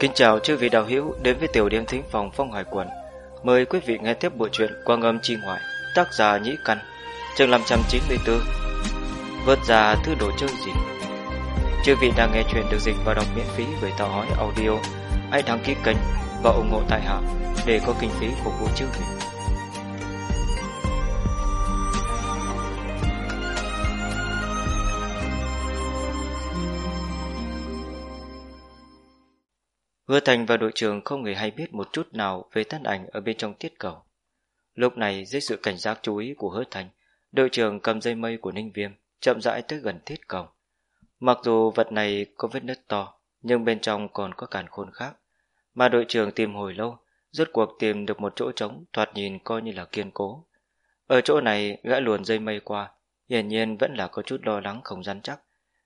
Kính chào chư vị đạo hữu đến với tiểu điểm thính phòng phong hải quần. Mời quý vị nghe tiếp bộ truyện Quang âm chi ngoại, tác giả Nhĩ Căn, chương 594. Vớt ra thứ đồ chơi gì? Chư vị đang nghe chuyện được dịch và đọc miễn phí bởi tạo hói audio. Hãy đăng ký kênh và ủng hộ tại hạ để có kinh phí phục vụ chư vị. Hứa Thành và đội trưởng không hề hay biết một chút nào về thân ảnh ở bên trong tiết cầu. Lúc này dưới sự cảnh giác chú ý của Hứa Thành, đội trưởng cầm dây mây của Ninh Viêm chậm rãi tới gần tiết cầu. Mặc dù vật này có vết nứt to, nhưng bên trong còn có càn khôn khác. Mà đội trưởng tìm hồi lâu, rốt cuộc tìm được một chỗ trống thoạt nhìn coi như là kiên cố. Ở chỗ này gã luồn dây mây qua, hiển nhiên vẫn là có chút lo lắng không rắn chắc.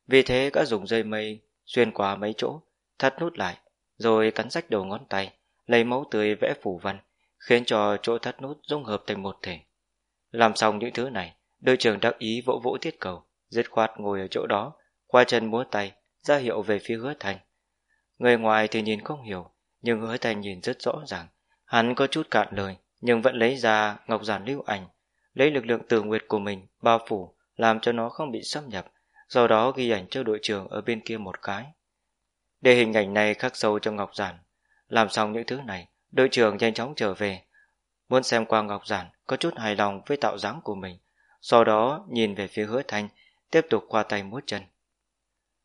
Vì thế gã dùng dây mây xuyên qua mấy chỗ, thắt nút lại, rồi cắn rách đầu ngón tay, lấy máu tươi vẽ phủ văn, khiến cho chỗ thắt nút dung hợp thành một thể. Làm xong những thứ này, đội trưởng đắc ý vỗ vỗ tiết cầu, dứt khoát ngồi ở chỗ đó, qua chân múa tay, ra hiệu về phía hứa thành. Người ngoài thì nhìn không hiểu, nhưng hứa thành nhìn rất rõ ràng. Hắn có chút cạn lời, nhưng vẫn lấy ra ngọc giản lưu ảnh, lấy lực lượng tường nguyệt của mình bao phủ, làm cho nó không bị xâm nhập, sau đó ghi ảnh cho đội trưởng ở bên kia một cái để hình ảnh này khắc sâu trong ngọc giản. Làm xong những thứ này, đội trưởng nhanh chóng trở về. Muốn xem qua ngọc giản, có chút hài lòng với tạo dáng của mình. Sau đó nhìn về phía hứa thanh, tiếp tục qua tay múa chân.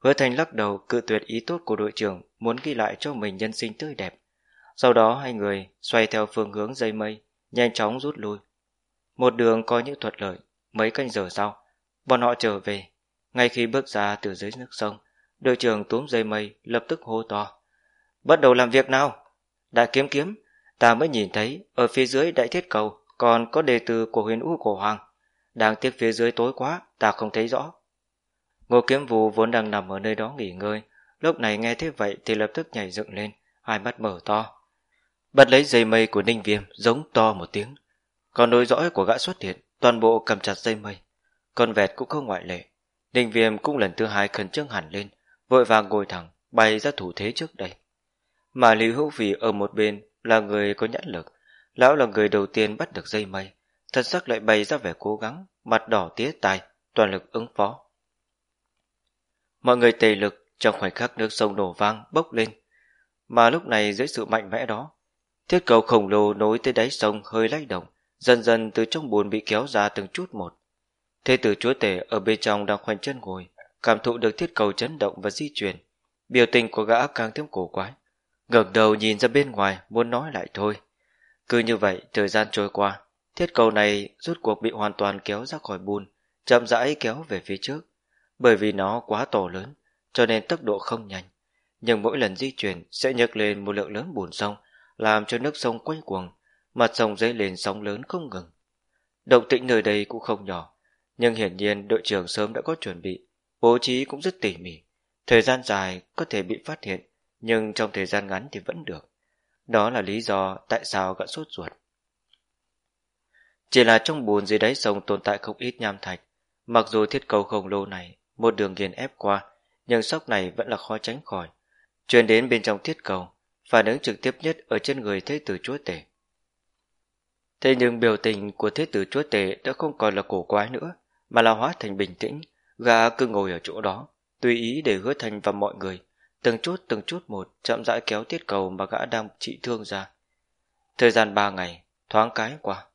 Hứa thanh lắc đầu cự tuyệt ý tốt của đội trưởng muốn ghi lại cho mình nhân sinh tươi đẹp. Sau đó hai người xoay theo phương hướng dây mây, nhanh chóng rút lui. Một đường có những thuật lợi, mấy canh giờ sau, bọn họ trở về. Ngay khi bước ra từ dưới nước sông, Đội trưởng túm dây mây lập tức hô to. Bắt đầu làm việc nào? Đại kiếm kiếm, ta mới nhìn thấy ở phía dưới đại thiết cầu còn có đề từ của huyền u cổ hoàng. Đáng tiếc phía dưới tối quá, ta không thấy rõ. Ngô kiếm vũ vốn đang nằm ở nơi đó nghỉ ngơi, lúc này nghe thế vậy thì lập tức nhảy dựng lên, hai mắt mở to. Bắt lấy dây mây của ninh viêm giống to một tiếng. Còn đôi dõi của gã xuất hiện, toàn bộ cầm chặt dây mây. Con vẹt cũng không ngoại lệ. Ninh viêm cũng lần thứ hai khẩn trương hẳn lên, vội vàng ngồi thẳng, bay ra thủ thế trước đây. Mà Lý Hữu Vì ở một bên là người có nhãn lực, lão là người đầu tiên bắt được dây mây, thật sắc lại bày ra vẻ cố gắng, mặt đỏ tía tai, toàn lực ứng phó. Mọi người tề lực trong khoảnh khắc nước sông nổ vang bốc lên, mà lúc này dưới sự mạnh mẽ đó, thiết cầu khổng lồ nối tới đáy sông hơi lách động, dần dần từ trong bùn bị kéo ra từng chút một. Thế tử chúa tể ở bên trong đang khoanh chân ngồi, cảm thụ được thiết cầu chấn động và di chuyển. Biểu tình của gã càng thêm cổ quái. ngẩng đầu nhìn ra bên ngoài muốn nói lại thôi. Cứ như vậy, thời gian trôi qua, thiết cầu này rút cuộc bị hoàn toàn kéo ra khỏi bùn, chậm rãi kéo về phía trước. Bởi vì nó quá to lớn, cho nên tốc độ không nhanh. Nhưng mỗi lần di chuyển sẽ nhấc lên một lượng lớn bùn sông, làm cho nước sông quay cuồng, mặt sông dấy lên sóng lớn không ngừng. Động tĩnh nơi đây cũng không nhỏ, nhưng hiển nhiên đội trưởng sớm đã có chuẩn bị, Bố trí cũng rất tỉ mỉ. Thời gian dài có thể bị phát hiện, nhưng trong thời gian ngắn thì vẫn được. Đó là lý do tại sao gã sốt ruột. Chỉ là trong bùn dưới đáy sông tồn tại không ít nham thạch. Mặc dù thiết cầu khổng lồ này một đường nghiền ép qua, nhưng sóc này vẫn là khó tránh khỏi. Truyền đến bên trong thiết cầu, phản ứng trực tiếp nhất ở trên người thế tử chúa tể. Thế nhưng biểu tình của thế tử chúa tể đã không còn là cổ quái nữa, mà là hóa thành bình tĩnh, Gã cứ ngồi ở chỗ đó, tùy ý để hứa thành và mọi người, từng chút từng chút một chậm rãi kéo tiết cầu mà gã đang trị thương ra. Thời gian ba ngày, thoáng cái qua.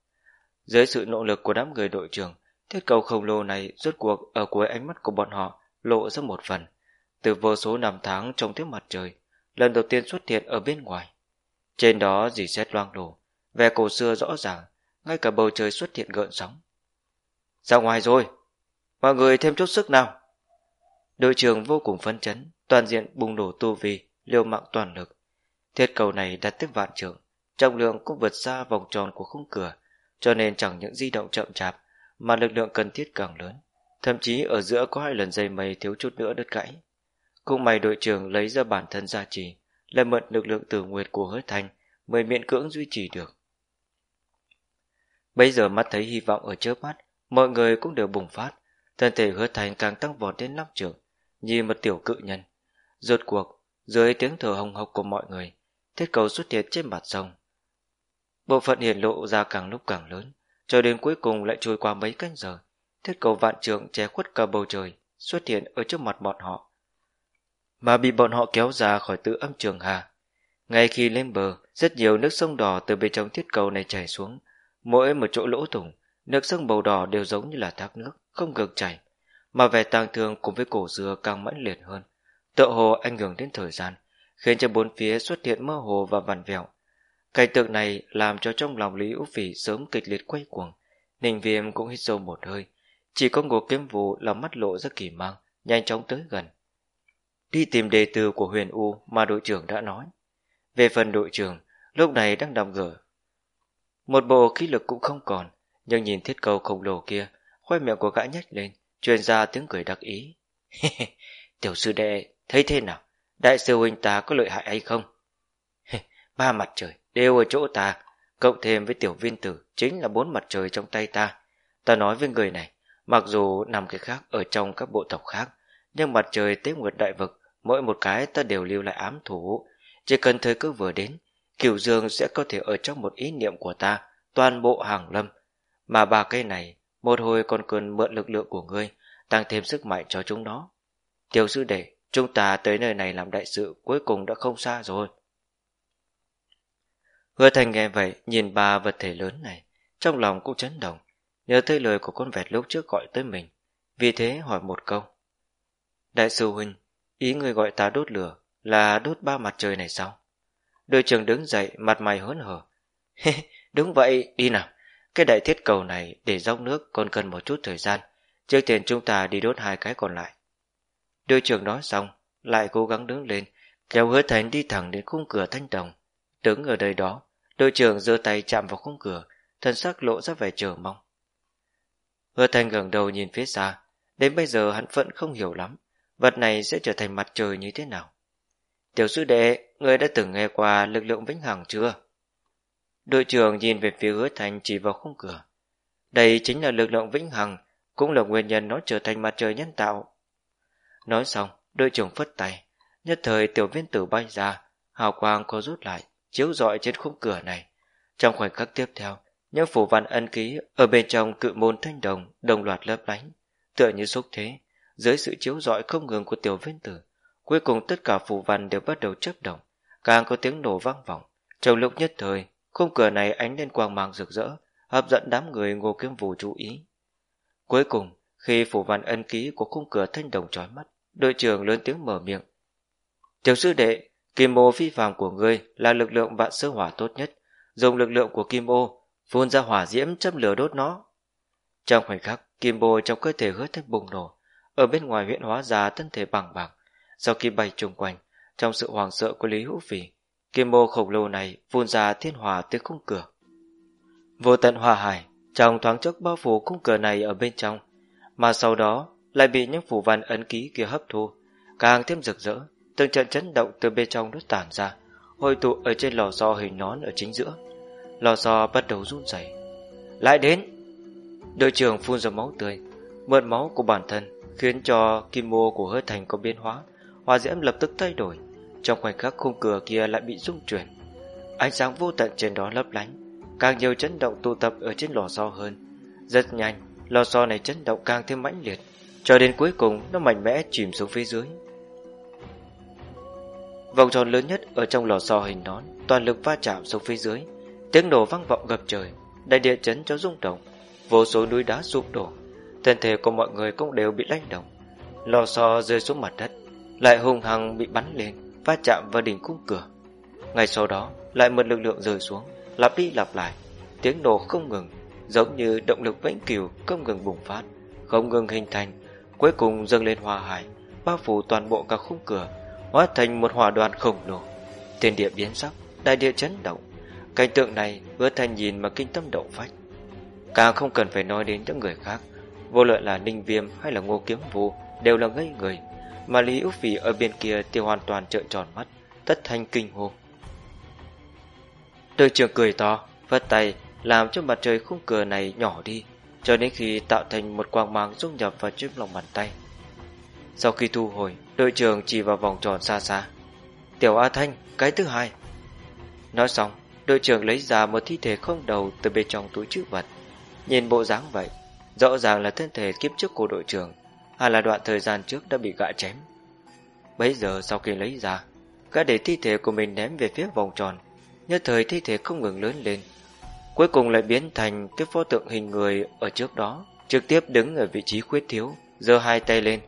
Dưới sự nỗ lực của đám người đội trưởng, tiết cầu khổng lồ này rốt cuộc ở cuối ánh mắt của bọn họ lộ ra một phần. Từ vô số năm tháng trong tiếp mặt trời, lần đầu tiên xuất hiện ở bên ngoài. Trên đó dì xét loang lổ, vẻ cổ xưa rõ ràng, ngay cả bầu trời xuất hiện gợn sóng. Ra ngoài rồi! Mọi người thêm chút sức nào. Đội trưởng vô cùng phấn chấn, toàn diện bùng nổ tu vi, liều mạng toàn lực. Thiết cầu này đặt tiếp vạn trưởng trọng lượng cũng vượt xa vòng tròn của khung cửa, cho nên chẳng những di động chậm chạp, mà lực lượng cần thiết càng lớn. Thậm chí ở giữa có hai lần dây mây thiếu chút nữa đứt gãy. Cũng may đội trưởng lấy ra bản thân gia trì, lại mượn lực lượng tử nguyệt của hứa thanh mới miễn cưỡng duy trì được. Bây giờ mắt thấy hy vọng ở chớp mắt, mọi người cũng đều bùng phát, thân thể hứa thành càng tăng vọt đến năm trường như một tiểu cự nhân rốt cuộc Dưới tiếng thở hồng hộc của mọi người, thiết cầu xuất hiện trên mặt sông. Bộ phận hiển lộ ra càng lúc càng lớn, cho đến cuối cùng lại trôi qua mấy canh giờ. Thiết cầu vạn trường che khuất cả bầu trời, xuất hiện ở trước mặt bọn họ. Mà bị bọn họ kéo ra khỏi tự âm trường hà. Ngay khi lên bờ, rất nhiều nước sông đỏ từ bên trong thiết cầu này chảy xuống. Mỗi một chỗ lỗ thủng, nước sông màu đỏ đều giống như là thác nước, không ngừng chảy. Mà vẻ tang thương cùng với cổ dừa càng mãnh liệt hơn. Tựa hồ ảnh hưởng đến thời gian, khiến cho bốn phía xuất hiện mơ hồ và vằn vẹo. Cảnh tượng này làm cho trong lòng Lý Úc Phỉ sớm kịch liệt quay cuồng. Ninh viêm cũng hít sâu một hơi. Chỉ có ngô kiếm vụ là mắt lộ ra kỳ mang, nhanh chóng tới gần. Đi tìm đề từ của huyền U mà đội trưởng đã nói. Về phần đội trưởng, lúc này đang nằm gở. Một bộ khí lực cũng không còn, nhưng nhìn thiết cầu khổng lồ kia, khoe miệng của gã nhếch lên, truyền ra tiếng cười đặc ý. Tiểu sư đệ, thấy thế nào? Đại sư huynh ta có lợi hại hay không? Ba mặt trời đều ở chỗ ta, cộng thêm với tiểu viên tử chính là bốn mặt trời trong tay ta. Ta nói với người này, mặc dù nằm cái khác ở trong các bộ tộc khác, nhưng mặt trời tế nguyệt đại vực, mỗi một cái ta đều lưu lại ám thủ. Chỉ cần thời cơ vừa đến, Cửu Dương sẽ có thể ở trong một ý niệm của ta, toàn bộ hàng lâm. Mà ba cây này, một hồi còn cần mượn lực lượng của ngươi, tăng thêm sức mạnh cho chúng nó. Tiểu sư đệ, chúng ta tới nơi này làm đại sự cuối cùng đã không xa rồi. Hứa thành nghe vậy, nhìn ba vật thể lớn này, trong lòng cũng chấn động, nhớ tới lời của con vẹt lúc trước gọi tới mình, vì thế hỏi một câu. Đại sư huynh, ý người gọi ta đốt lửa là đốt ba mặt trời này sao? Đội trưởng đứng dậy, mặt mày hớn hở. Đúng vậy, đi nào. Cái đại thiết cầu này để dốc nước còn cần một chút thời gian. Trước tiên chúng ta đi đốt hai cái còn lại. Đội trưởng nói xong, lại cố gắng đứng lên, kéo hứa thành đi thẳng đến khung cửa thanh đồng. Đứng ở đây đó, đội trưởng giơ tay chạm vào khung cửa, thân sắc lộ ra vẻ chờ mong. Hứa thành gần đầu nhìn phía xa, đến bây giờ hắn vẫn không hiểu lắm, vật này sẽ trở thành mặt trời như thế nào. Tiểu sư đệ, người đã từng nghe qua lực lượng vĩnh hằng chưa? Đội trưởng nhìn về phía hứa thành chỉ vào khung cửa. Đây chính là lực lượng vĩnh hằng, cũng là nguyên nhân nó trở thành mặt trời nhân tạo. Nói xong, đội trưởng phất tay, nhất thời tiểu viên tử bay ra, hào quang có rút lại, chiếu rọi trên khung cửa này. Trong khoảnh khắc tiếp theo, những phủ văn ân ký ở bên trong cự môn thanh đồng đồng loạt lấp lánh, tựa như xúc thế, dưới sự chiếu rọi không ngừng của tiểu viên tử. Cuối cùng tất cả phủ văn đều bắt đầu chớp động, càng có tiếng nổ vang vọng. Trong lúc nhất thời, khung cửa này ánh lên quang mang rực rỡ, hấp dẫn đám người ngô kiếm vũ chú ý. Cuối cùng, khi phủ văn ân ký của khung cửa thanh đồng trói mắt, đội trưởng lớn tiếng mở miệng. Tiểu sư đệ, kim ô phi phàm của ngươi là lực lượng vạn sơ hỏa tốt nhất. Dùng lực lượng của kim ô, phun ra hỏa diễm châm lửa đốt nó. Trong khoảnh khắc, kim ô trong cơ thể hứa thanh bùng nổ, ở bên ngoài huyện hóa ra thân thể bằng bạc. Sau khi bay chung quanh, trong sự hoàng sợ của Lý Hữu Phỉ, kim mô khổng lồ này phun ra thiên hòa từ khung cửa. Vô tận hòa hải, trong thoáng chốc bao phủ khung cửa này ở bên trong, mà sau đó lại bị những phủ văn ấn ký kia hấp thu, càng thêm rực rỡ, từng trận chấn động từ bên trong đốt tản ra, hội tụ ở trên lò xo hình nón ở chính giữa. Lò xo bắt đầu run rẩy. Lại đến! Đội trưởng phun ra máu tươi, mượn máu của bản thân khiến cho kim mô của hơi thành có biến hóa, hòa diễm lập tức thay đổi. Trong khoảnh khắc khung cửa kia lại bị rung chuyển, ánh sáng vô tận trên đó lấp lánh, càng nhiều chấn động tụ tập ở trên lò xo hơn. Rất nhanh, lò xo này chấn động càng thêm mãnh liệt, cho đến cuối cùng nó mạnh mẽ chìm xuống phía dưới. Vòng tròn lớn nhất ở trong lò xo hình nón toàn lực va chạm xuống phía dưới, tiếng nổ vang vọng ngập trời, đại địa chấn cho rung động, vô số núi đá sụp đổ, thân thể của mọi người cũng đều bị lay động. Lò xo rơi xuống mặt đất, lại hung hăng bị bắn lên, va chạm vào đỉnh khung cửa. Ngay sau đó, lại một lực lượng rơi xuống, lặp đi lặp lại, tiếng nổ không ngừng, giống như động lực vĩnh cửu không ngừng bùng phát, không ngừng hình thành, cuối cùng dâng lên hòa hải, bao phủ toàn bộ cả khung cửa, hóa thành một hỏa đoàn khổng lồ. Thiên địa biến sắc, đại địa chấn động. Cảnh tượng này hứa thành nhìn mà kinh tâm động phách. Càng không cần phải nói đến những người khác, vô luận là Ninh Viêm hay là Ngô Kiếm Vũ đều là ngây người, mà Lý Úc Phỉ ở bên kia thì hoàn toàn trợn tròn mắt, tất thanh kinh hô. Đội trưởng cười to, vất tay làm cho mặt trời khung cửa này nhỏ đi, cho đến khi tạo thành một quang mang dung nhập vào trước lòng bàn tay. Sau khi thu hồi, đội trưởng chỉ vào vòng tròn xa xa. Tiểu A Thanh, cái thứ hai. Nói xong, đội trưởng lấy ra một thi thể không đầu từ bên trong túi chữ vật. Nhìn bộ dáng vậy, rõ ràng là thân thể kiếp trước của đội trưởng, hay là đoạn thời gian trước đã bị gã chém. Bấy giờ sau khi lấy ra, gã để thi thể của mình ném về phía vòng tròn, nhất thời thi thể không ngừng lớn lên. Cuối cùng lại biến thành cái pho tượng hình người ở trước đó, trực tiếp đứng ở vị trí khuyết thiếu, giơ hai tay lên,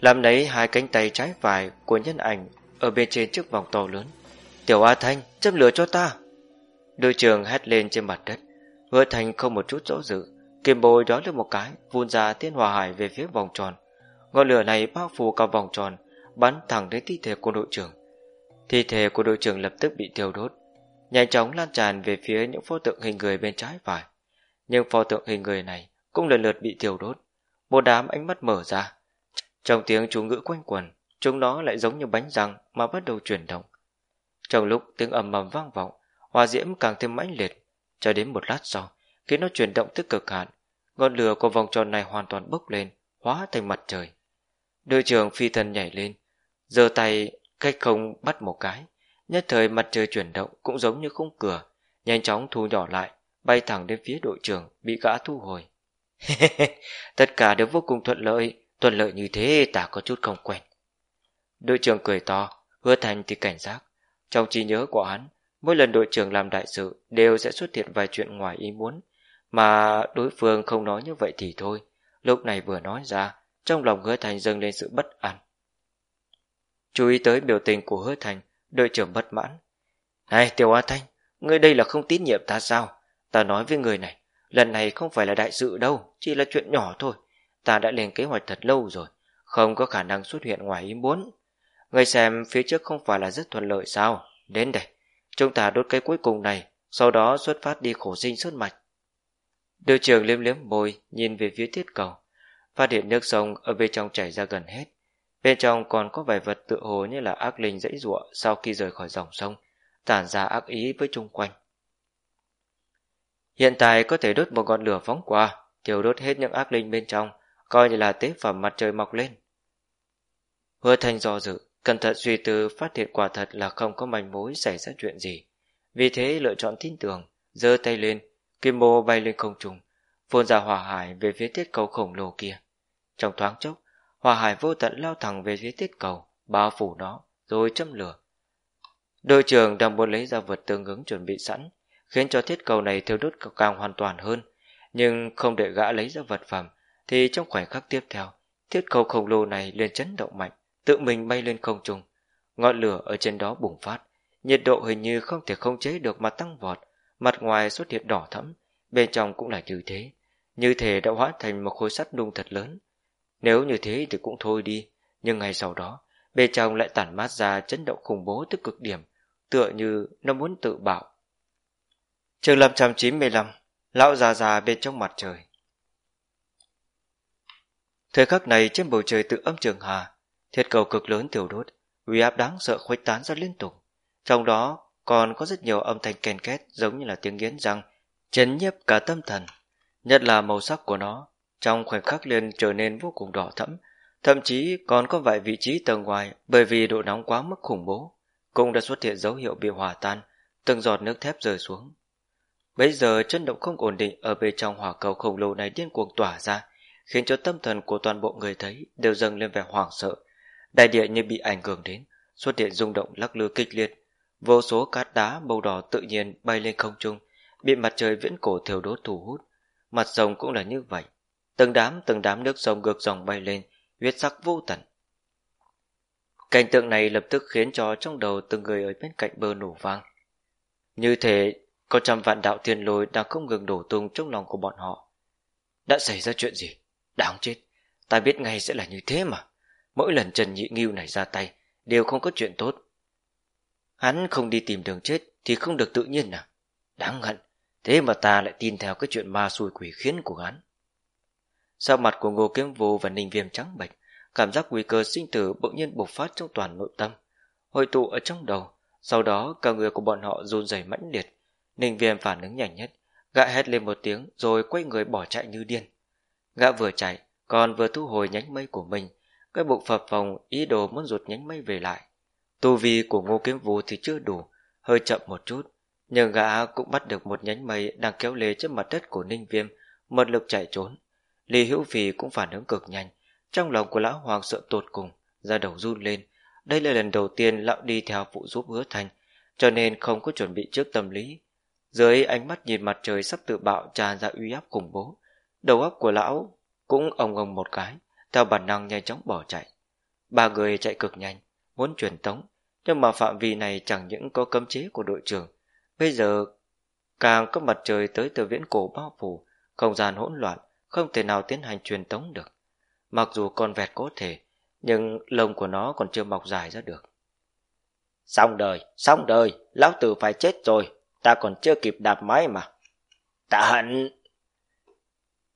làm lấy hai cánh tay trái phải của nhân ảnh ở bên trên chiếc vòng to lớn. Tiểu A Thanh, châm lửa cho ta! Đội trưởng hét lên trên mặt đất, hứa thành không một chút rõ dự, kim bồi đó lên một cái, vun ra thiên hòa hải về phía vòng tròn. Ngọn lửa này bao phủ cả vòng tròn, bắn thẳng đến thi thể của đội trưởng. Thi thể của đội trưởng lập tức bị thiêu đốt, nhanh chóng lan tràn về phía những pho tượng hình người bên trái phải. Nhưng pho tượng hình người này cũng lần lượt bị thiêu đốt. Một đám ánh mắt mở ra. Trong tiếng chú ngữ quanh quần, chúng nó lại giống như bánh răng mà bắt đầu chuyển động. Trong lúc tiếng ầm ầm vang vọng, hòa diễm càng thêm mãnh liệt, cho đến một lát sau, khi nó chuyển động tới cực hạn, ngọn lửa của vòng tròn này hoàn toàn bốc lên, hóa thành mặt trời. Đội trưởng phi thần nhảy lên, giơ tay cách không bắt một cái, nhất thời mặt trời chuyển động cũng giống như khung cửa, nhanh chóng thu nhỏ lại, bay thẳng đến phía đội trưởng bị gã thu hồi. Tất cả đều vô cùng thuận lợi, thuận lợi như thế ta có chút không quen. Đội trưởng cười to, hứa thành thì cảnh giác. Trong trí nhớ của hắn, mỗi lần đội trưởng làm đại sự đều sẽ xuất hiện vài chuyện ngoài ý muốn, mà đối phương không nói như vậy thì thôi. Lúc này vừa nói ra, trong lòng hứa thành dâng lên sự bất an. Chú ý tới biểu tình của hứa thành, đội trưởng bất mãn. Này Tiểu A Thanh, ngươi đây là không tín nhiệm ta sao? Ta nói với người này, lần này không phải là đại sự đâu, chỉ là chuyện nhỏ thôi. Ta đã lên kế hoạch thật lâu rồi, không có khả năng xuất hiện ngoài ý muốn. ngươi xem phía trước không phải là rất thuận lợi sao? Đến đây, chúng ta đốt cái cuối cùng này, sau đó xuất phát đi khổ sinh xuất mạch. Đội trưởng liếm liếm môi, nhìn về phía thiết cầu. Phát hiện nước sông ở bên trong chảy ra gần hết. Bên trong còn có vài vật tự hồ như là ác linh dãy ruộng sau khi rời khỏi dòng sông, tản ra ác ý với chung quanh. Hiện tại có thể đốt một ngọn lửa phóng qua, thiêu đốt hết những ác linh bên trong, coi như là tế phẩm mặt trời mọc lên. Hứa thanh do dự, cẩn thận suy tư phát hiện quả thật là không có manh mối xảy ra chuyện gì. Vì thế lựa chọn tin tưởng, giơ tay lên, kim mô bay lên không trung, phun ra hỏa hải về phía tiết cầu khổng lồ kia. Trong thoáng chốc, hỏa hải vô tận lao thẳng về phía tiết cầu, bao phủ nó, rồi châm lửa. Đội trưởng đang muốn lấy ra vật tương ứng chuẩn bị sẵn, khiến cho thiết cầu này thiêu đốt càng hoàn toàn hơn, nhưng không để gã lấy ra vật phẩm, thì trong khoảnh khắc tiếp theo, thiết cầu khổng lồ này liền chấn động mạnh, tự mình bay lên không trung. Ngọn lửa ở trên đó bùng phát, nhiệt độ hình như không thể không chế được mà tăng vọt, mặt ngoài xuất hiện đỏ thẫm, bên trong cũng là như thế, như thể đã hóa thành một khối sắt nung thật lớn. Nếu như thế thì cũng thôi đi, nhưng ngày sau đó, bên trong lại tản mát ra chấn động khủng bố tới cực điểm, tựa như nó muốn tự bạo. Trường 595, lão già già bên trong mặt trời. Thời khắc này trên bầu trời tự âm trường hà, thiết cầu cực lớn tiểu đốt, uy áp đáng sợ khuếch tán ra liên tục. Trong đó còn có rất nhiều âm thanh ken két giống như là tiếng nghiến răng, chấn nhiếp cả tâm thần. Nhất là màu sắc của nó, trong khoảnh khắc liền trở nên vô cùng đỏ thẫm, thậm chí còn có vài vị trí tầng ngoài bởi vì độ nóng quá mức khủng bố, cũng đã xuất hiện dấu hiệu bị hòa tan, từng giọt nước thép rơi xuống. Bây giờ chân động không ổn định ở bên trong hỏa cầu khổng lồ này điên cuồng tỏa ra, khiến cho tâm thần của toàn bộ người thấy đều dâng lên vẻ hoảng sợ. Đại địa như bị ảnh hưởng đến, xuất hiện rung động lắc lư kịch liệt. Vô số cát đá màu đỏ tự nhiên bay lên không trung, bị mặt trời viễn cổ thiêu đốt thu hút. Mặt sông cũng là như vậy. Từng đám từng đám nước sông ngược dòng bay lên, huyết sắc vô tận. Cảnh tượng này lập tức khiến cho trong đầu từng người ở bên cạnh bờ nổ vang. Như thế, có trăm vạn đạo thiên lôi đang không ngừng đổ tung trong lòng của bọn họ. Đã xảy ra chuyện gì? Đáng chết, ta biết ngay sẽ là như thế mà. Mỗi lần Trần Nhị Nghiêu này ra tay, đều không có chuyện tốt. Hắn không đi tìm đường chết thì không được tự nhiên à? Đáng hận, thế mà ta lại tin theo cái chuyện ma xui quỷ khiến của hắn. Sau mặt của Ngô Kiếm Vô và Ninh Viêm trắng bệch, cảm giác nguy cơ sinh tử bỗng nhiên bộc phát trong toàn nội tâm, hội tụ ở trong đầu, sau đó cả người của bọn họ run rẩy mãnh liệt. Ninh Viêm phản ứng nhanh nhất, gã hét lên một tiếng rồi quay người bỏ chạy như điên. Gã vừa chạy, còn vừa thu hồi nhánh mây của mình, cái bụng phập phồng ý đồ muốn rụt nhánh mây về lại. Tu vi của ngô kiếm vũ thì chưa đủ, hơi chậm một chút, nhưng gã cũng bắt được một nhánh mây đang kéo lê trên mặt đất của Ninh Viêm, một lực chạy trốn. Lý Hữu Phi cũng phản ứng cực nhanh, trong lòng của lão hoàng sợ tột cùng, ra đầu run lên. Đây là lần đầu tiên lão đi theo phụ giúp hứa thành, cho nên không có chuẩn bị trước tâm lý. Dưới ánh mắt nhìn mặt trời sắp tự bạo tràn ra uy áp khủng bố, đầu óc của lão cũng ông ông một cái, theo bản năng nhanh chóng bỏ chạy. Ba người chạy cực nhanh, muốn truyền tống, nhưng mà phạm vi này chẳng những có cấm chế của đội trưởng, bây giờ càng có mặt trời tới từ viễn cổ bao phủ, không gian hỗn loạn, không thể nào tiến hành truyền tống được. Mặc dù con vẹt có thể, nhưng lông của nó còn chưa mọc dài ra được. Xong đời, xong đời, lão tử phải chết rồi, ta còn chưa kịp đạp máy mà. Ta hận!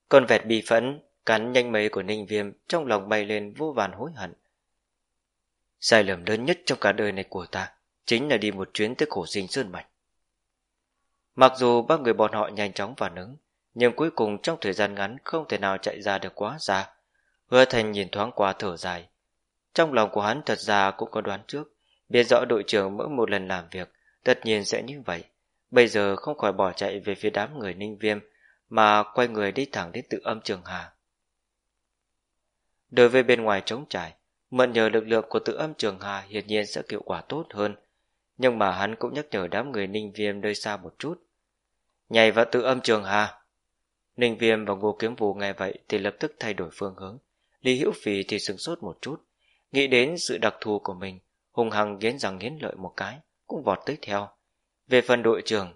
Con vẹt bị phẫn, cắn nhanh mấy của Ninh Viêm trong lòng bay lên vô vàn hối hận. Sai lầm lớn nhất trong cả đời này của ta chính là đi một chuyến tới khổ sinh Sơn Mạch. Mặc dù ba người bọn họ nhanh chóng phản ứng, nhưng cuối cùng trong thời gian ngắn không thể nào chạy ra được quá xa. Hứa Thành nhìn thoáng qua thở dài. Trong lòng của hắn thật ra cũng có đoán trước, biết rõ đội trưởng mỗi một lần làm việc, tất nhiên sẽ như vậy. Bây giờ không khỏi bỏ chạy về phía đám người ninh viêm, mà quay người đi thẳng đến tự âm trường hà. Đối với bên ngoài trống trải, mượn nhờ lực lượng của tự âm trường hà hiển nhiên sẽ hiệu quả tốt hơn, nhưng mà hắn cũng nhắc nhở đám người ninh viêm nơi xa một chút. Nhảy vào tự âm trường hà. Ninh viêm và ngô kiếm vũ nghe vậy thì lập tức thay đổi phương hướng. Lý Hữu Phì thì sừng sốt một chút, nghĩ đến sự đặc thù của mình, hùng hằng nghiến rằng nghiến lợi một cái, cũng vọt tới theo. Về phần đội trưởng,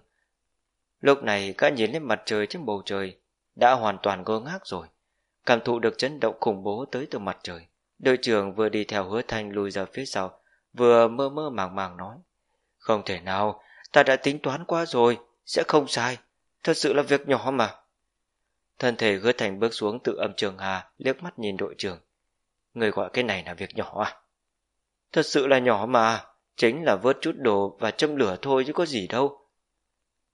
lúc này gã nhìn lên mặt trời trên bầu trời, đã hoàn toàn ngơ ngác rồi, cảm thụ được chấn động khủng bố tới từ mặt trời. Đội trưởng vừa đi theo hứa thanh lùi ra phía sau, vừa mơ mơ màng màng nói. Không thể nào, ta đã tính toán qua rồi, sẽ không sai, thật sự là việc nhỏ mà. Thân thể hứa thành bước xuống tự âm trường hà, liếc mắt nhìn đội trưởng. Người gọi cái này là việc nhỏ à? Thật sự là nhỏ mà, chính là vớt chút đồ và châm lửa thôi chứ có gì đâu.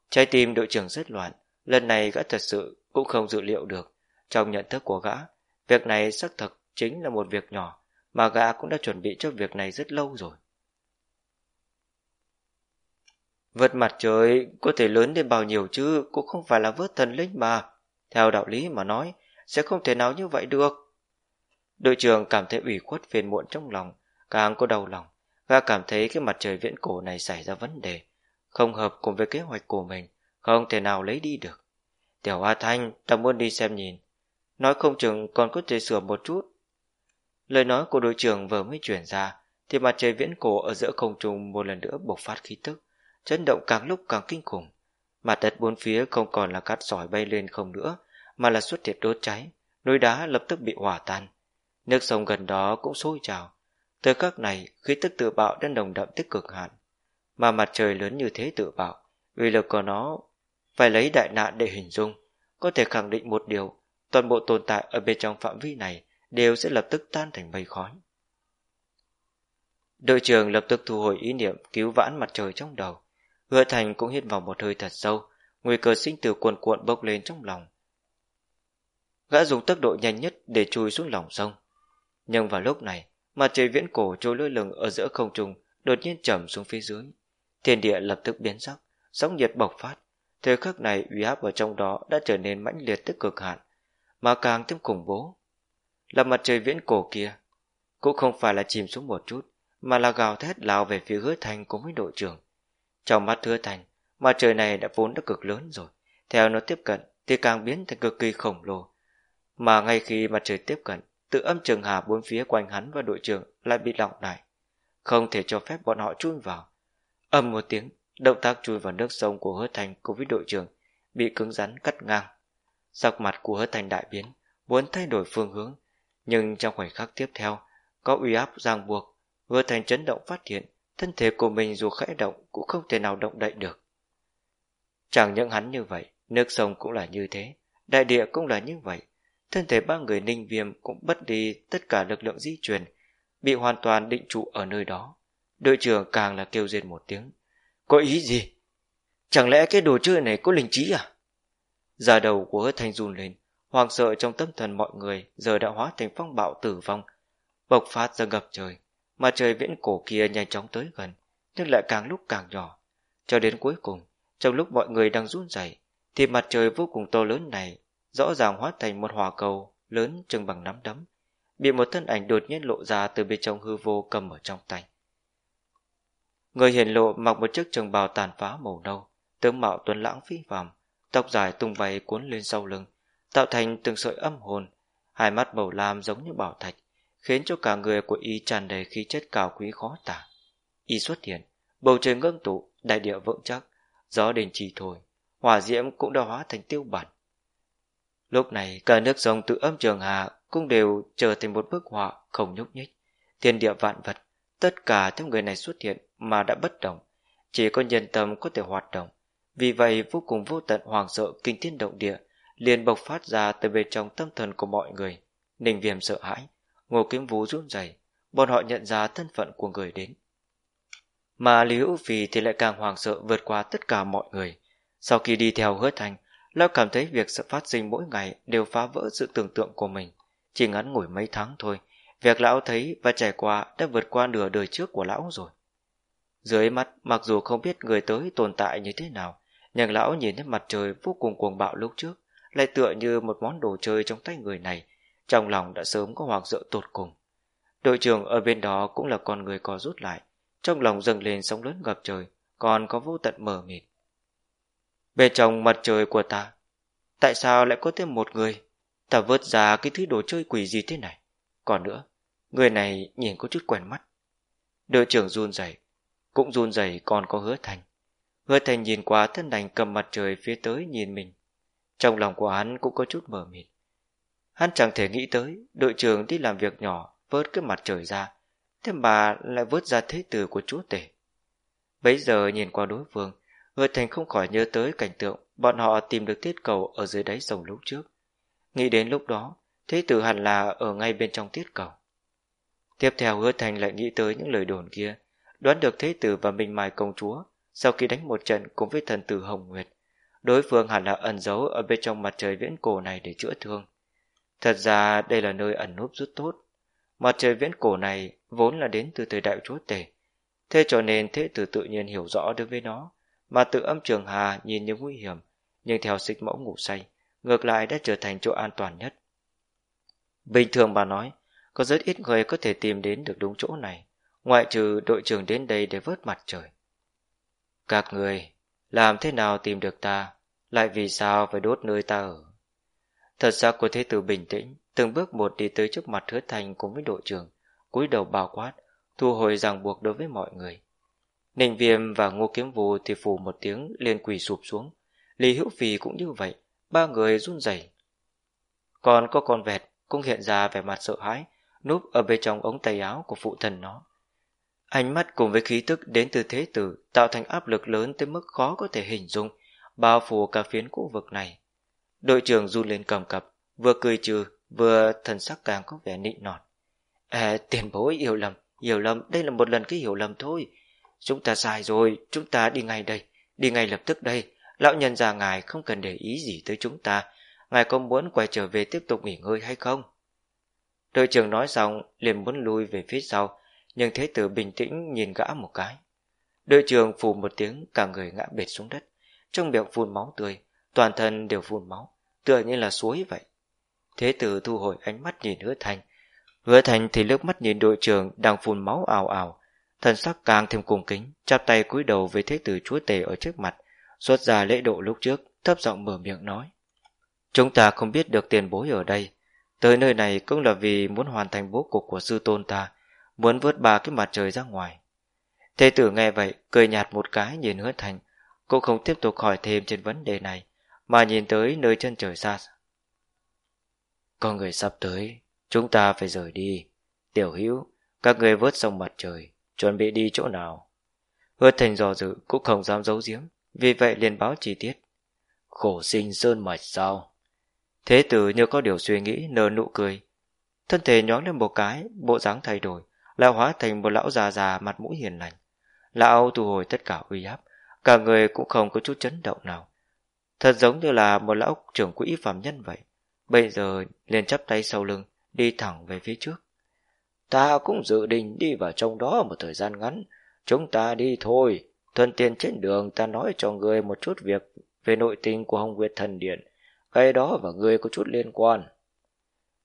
Trái tim đội trưởng rất loạn, lần này gã thật sự cũng không dự liệu được. Trong nhận thức của gã, việc này xác thực chính là một việc nhỏ, mà gã cũng đã chuẩn bị cho việc này rất lâu rồi. Vượt mặt trời có thể lớn đến bao nhiêu chứ, cũng không phải là vớt thần linh mà. Theo đạo lý mà nói, sẽ không thể nào như vậy được. Đội trưởng cảm thấy ủy khuất phiền muộn trong lòng, càng có đau lòng. Gã cảm thấy cái mặt trời viễn cổ này xảy ra vấn đề, không hợp cùng với kế hoạch của mình, không thể nào lấy đi được. Tiểu A Thanh, ta muốn đi xem nhìn. Nói không chừng còn có thể sửa một chút. Lời nói của đội trưởng vừa mới chuyển ra, thì mặt trời viễn cổ ở giữa không trung một lần nữa bộc phát khí tức, chấn động càng lúc càng kinh khủng. Mặt đất bốn phía không còn là cát sỏi bay lên không nữa, mà là xuất hiện đốt cháy, núi đá lập tức bị hỏa tan. Nước sông gần đó cũng sôi trào. Thời khắc này, khí tức tự bạo đang đồng đậm tích cực hạn. Mà mặt trời lớn như thế tự bạo, uy lực của nó phải lấy đại nạn để hình dung. Có thể khẳng định một điều, toàn bộ tồn tại ở bên trong phạm vi này đều sẽ lập tức tan thành mây khói. Đội trưởng lập tức thu hồi ý niệm cứu vãn mặt trời trong đầu. Hứa Thành cũng hít vào một hơi thật sâu, nguy cơ sinh tử cuồn cuộn bốc lên trong lòng. Gã dùng tốc độ nhanh nhất để chui xuống lòng sông. Nhưng vào lúc này, mặt trời viễn cổ trôi lơ lửng ở giữa không trung đột nhiên trầm xuống phía dưới. Thiên địa lập tức biến sắc, sóng nhiệt bộc phát. Thời khắc này uy áp ở trong đó đã trở nên mãnh liệt tức cực hạn, mà càng thêm khủng bố. Là mặt trời viễn cổ kia, cũng không phải là chìm xuống một chút, mà là gào thét lao về phía hứa thành cùng với đội trưởng. Trong mắt hứa thành, mặt trời này đã vốn đã cực lớn rồi, theo nó tiếp cận thì càng biến thành cực kỳ khổng lồ. Mà ngay khi mặt trời tiếp cận, tự âm trường hà bốn phía quanh hắn và đội trưởng lại bị lỏng lại. Không thể cho phép bọn họ chui vào. Âm một tiếng, động tác chui vào nước sông của hứa thành cùng với đội trưởng bị cứng rắn cắt ngang. Sắc mặt của hứa thành đại biến, muốn thay đổi phương hướng, nhưng trong khoảnh khắc tiếp theo, có uy áp ràng buộc, hứa thành chấn động phát hiện thân thể của mình dù khẽ động cũng không thể nào động đậy được. Chẳng những hắn như vậy, nước sông cũng là như thế, đại địa cũng là như vậy. Thân thể ba người ninh viêm cũng bất đi tất cả lực lượng di chuyển, bị hoàn toàn định trụ ở nơi đó. Đội trưởng càng là kêu rên một tiếng. Có ý gì? Chẳng lẽ cái đồ chơi này có linh trí à? già đầu của hứa thanh run lên, hoàng sợ trong tâm thần mọi người giờ đã hóa thành phong bạo tử vong, bộc phát ra ngập trời mặt trời viễn cổ kia nhanh chóng tới gần, nhưng lại càng lúc càng nhỏ. Cho đến cuối cùng, trong lúc mọi người đang run rẩy, thì mặt trời vô cùng to lớn này rõ ràng hóa thành một hỏa cầu lớn chừng bằng nắm đấm, bị một thân ảnh đột nhiên lộ ra từ bên trong hư vô cầm ở trong tay. Người hiển lộ mặc một chiếc trường bào tàn phá màu nâu, tướng mạo tuấn lãng phi phàm, tóc dài tung bay cuốn lên sau lưng, tạo thành từng sợi âm hồn, hai mắt màu lam giống như bảo thạch, khiến cho cả người của y tràn đầy khí chất cao quý khó tả. Y xuất hiện, bầu trời ngưng tụ, đại địa vững chắc, gió đền trì thôi, hỏa diễm cũng đã hóa thành tiêu bản. Lúc này, cả nước sông từ âm trường hạ cũng đều trở thành một bức họa không nhúc nhích. Thiên địa vạn vật, tất cả theo người này xuất hiện mà đã bất động, chỉ có nhân tâm có thể hoạt động. Vì vậy vô cùng vô tận hoàng sợ kinh thiên động địa liền bộc phát ra từ bên trong tâm thần của mọi người. Ninh viêm sợ hãi, ngô kiếm vũ run rẩy bọn họ nhận ra thân phận của người đến. Mà Lý Hữu Phi thì lại càng hoảng sợ vượt qua tất cả mọi người. Sau khi đi theo hứa thành, Lão cảm thấy việc sự phát sinh mỗi ngày đều phá vỡ sự tưởng tượng của mình. Chỉ ngắn ngủi mấy tháng thôi, việc lão thấy và trải qua đã vượt qua nửa đời trước của lão rồi. Dưới mắt, mặc dù không biết người tới tồn tại như thế nào, nhưng lão nhìn thấy mặt trời vô cùng cuồng bạo lúc trước, lại tựa như một món đồ chơi trong tay người này, trong lòng đã sớm có hoặc sợ tột cùng. Đội trưởng ở bên đó cũng là con người có rút lại, trong lòng dâng lên sóng lớn ngập trời, còn có vô tận mờ mịt. Bên trong mặt trời của ta, tại sao lại có thêm một người? Ta vớt ra cái thứ đồ chơi quỷ gì thế này? Còn nữa, người này nhìn có chút quen mắt. Đội trưởng run rẩy, cũng run rẩy còn có hứa thành. Hứa thành nhìn qua thân đành cầm mặt trời phía tới nhìn mình. Trong lòng của hắn cũng có chút mờ mịt. Hắn chẳng thể nghĩ tới đội trưởng đi làm việc nhỏ vớt cái mặt trời ra, thế mà lại vớt ra thế tử của chúa tể. Bấy giờ nhìn qua đối phương, Hứa Thành không khỏi nhớ tới cảnh tượng bọn họ tìm được tiết cầu ở dưới đáy sông lúc trước. Nghĩ đến lúc đó, thế tử hẳn là ở ngay bên trong tiết cầu. Tiếp theo Hứa Thành lại nghĩ tới những lời đồn kia, đoán được thế tử và Minh Mai công chúa sau khi đánh một trận cùng với thần tử Hồng Nguyệt. Đối phương hẳn là ẩn giấu ở bên trong mặt trời viễn cổ này để chữa thương. Thật ra đây là nơi ẩn núp rất tốt. Mặt trời viễn cổ này vốn là đến từ thời đại chúa tể. Thế cho nên thế tử tự nhiên hiểu rõ đối với nó, mà tự âm trường hà nhìn như nguy hiểm, nhưng theo xích mẫu ngủ say, ngược lại đã trở thành chỗ an toàn nhất. Bình thường bà nói, có rất ít người có thể tìm đến được đúng chỗ này, ngoại trừ đội trưởng đến đây để vớt mặt trời. Các người, làm thế nào tìm được ta, lại vì sao phải đốt nơi ta ở? Thật ra cô thế tử bình tĩnh, từng bước một đi tới trước mặt hứa thành cùng với đội trưởng, cúi đầu bao quát, thu hồi ràng buộc đối với mọi người. Ninh viêm và ngô kiếm vù thì phù một tiếng liền quỳ sụp xuống. Lý hữu phì cũng như vậy, ba người run rẩy. Còn có con vẹt cũng hiện ra vẻ mặt sợ hãi, núp ở bên trong ống tay áo của phụ thần nó. Ánh mắt cùng với khí tức đến từ thế tử tạo thành áp lực lớn tới mức khó có thể hình dung, bao phủ cả phiến khu vực này. Đội trưởng run lên cầm cập, vừa cười trừ, vừa thần sắc càng có vẻ nịnh nọt. À, tiền bối hiểu lầm, hiểu lầm, đây là một lần cái hiểu lầm thôi. Chúng ta sai rồi, chúng ta đi ngay đây, đi ngay lập tức đây. Lão nhân già ngài không cần để ý gì tới chúng ta. Ngài có muốn quay trở về tiếp tục nghỉ ngơi hay không? Đội trưởng nói xong, liền muốn lui về phía sau, nhưng thế tử bình tĩnh nhìn gã một cái. Đội trưởng phù một tiếng, cả người ngã bệt xuống đất, trong miệng phun máu tươi, toàn thân đều phun máu, tựa như là suối vậy. Thế tử thu hồi ánh mắt nhìn hứa thành. Hứa thành thì lướt mắt nhìn đội trưởng đang phun máu ào ào, thần sắc càng thêm cung kính, chắp tay cúi đầu với thế tử chúa tể ở trước mặt, xuất ra lễ độ lúc trước, thấp giọng mở miệng nói. Chúng ta không biết được tiền bối ở đây, tới nơi này cũng là vì muốn hoàn thành bố cục của sư tôn ta, muốn vớt ba cái mặt trời ra ngoài. Thế tử nghe vậy, cười nhạt một cái nhìn hứa thành, cũng không tiếp tục hỏi thêm trên vấn đề này, mà nhìn tới nơi chân trời xa. con người sắp tới, chúng ta phải rời đi. Tiểu hữu, các người vớt sông mặt trời, chuẩn bị đi chỗ nào. Hứa thành dò dự cũng không dám giấu giếm, vì vậy liền báo chi tiết. Khổ sinh sơn mạch sao? Thế tử như có điều suy nghĩ nở nụ cười. Thân thể nhón lên một cái, bộ dáng thay đổi, lão hóa thành một lão già già mặt mũi hiền lành. Lão thu hồi tất cả uy áp, cả người cũng không có chút chấn động nào. Thật giống như là một lão trưởng quỹ phạm nhân vậy. Bây giờ liền chắp tay sau lưng, đi thẳng về phía trước. Ta cũng dự định đi vào trong đó một thời gian ngắn. Chúng ta đi thôi. Thuận tiện trên đường ta nói cho người một chút việc về nội tình của Hồng Nguyệt Thần Điện. Cái đó và người có chút liên quan.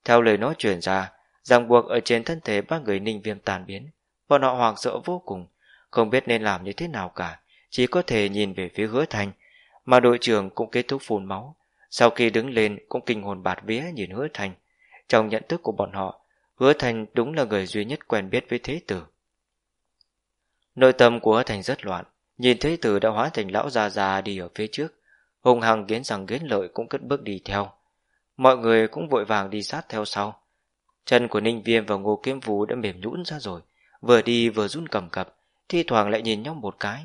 Theo lời nói truyền ra, ràng buộc ở trên thân thể ba người ninh viêm tàn biến. Bọn họ hoảng sợ vô cùng, không biết nên làm như thế nào cả, chỉ có thể nhìn về phía hứa thành. Mà đội trưởng cũng kết thúc phun máu. Sau khi đứng lên cũng kinh hồn bạt vía nhìn hứa thành. Trong nhận thức của bọn họ, hứa thành đúng là người duy nhất quen biết với thế tử. Nội tâm của hứa thành rất loạn, nhìn thế tử đã hóa thành lão già già đi ở phía trước. Hùng hằng kiến rằng kiến lợi cũng cất bước đi theo. Mọi người cũng vội vàng đi sát theo sau. Chân của Ninh Viêm và Ngô Kiếm Vũ đã mềm nhũn ra rồi, vừa đi vừa run cầm cập, thi thoảng lại nhìn nhau một cái.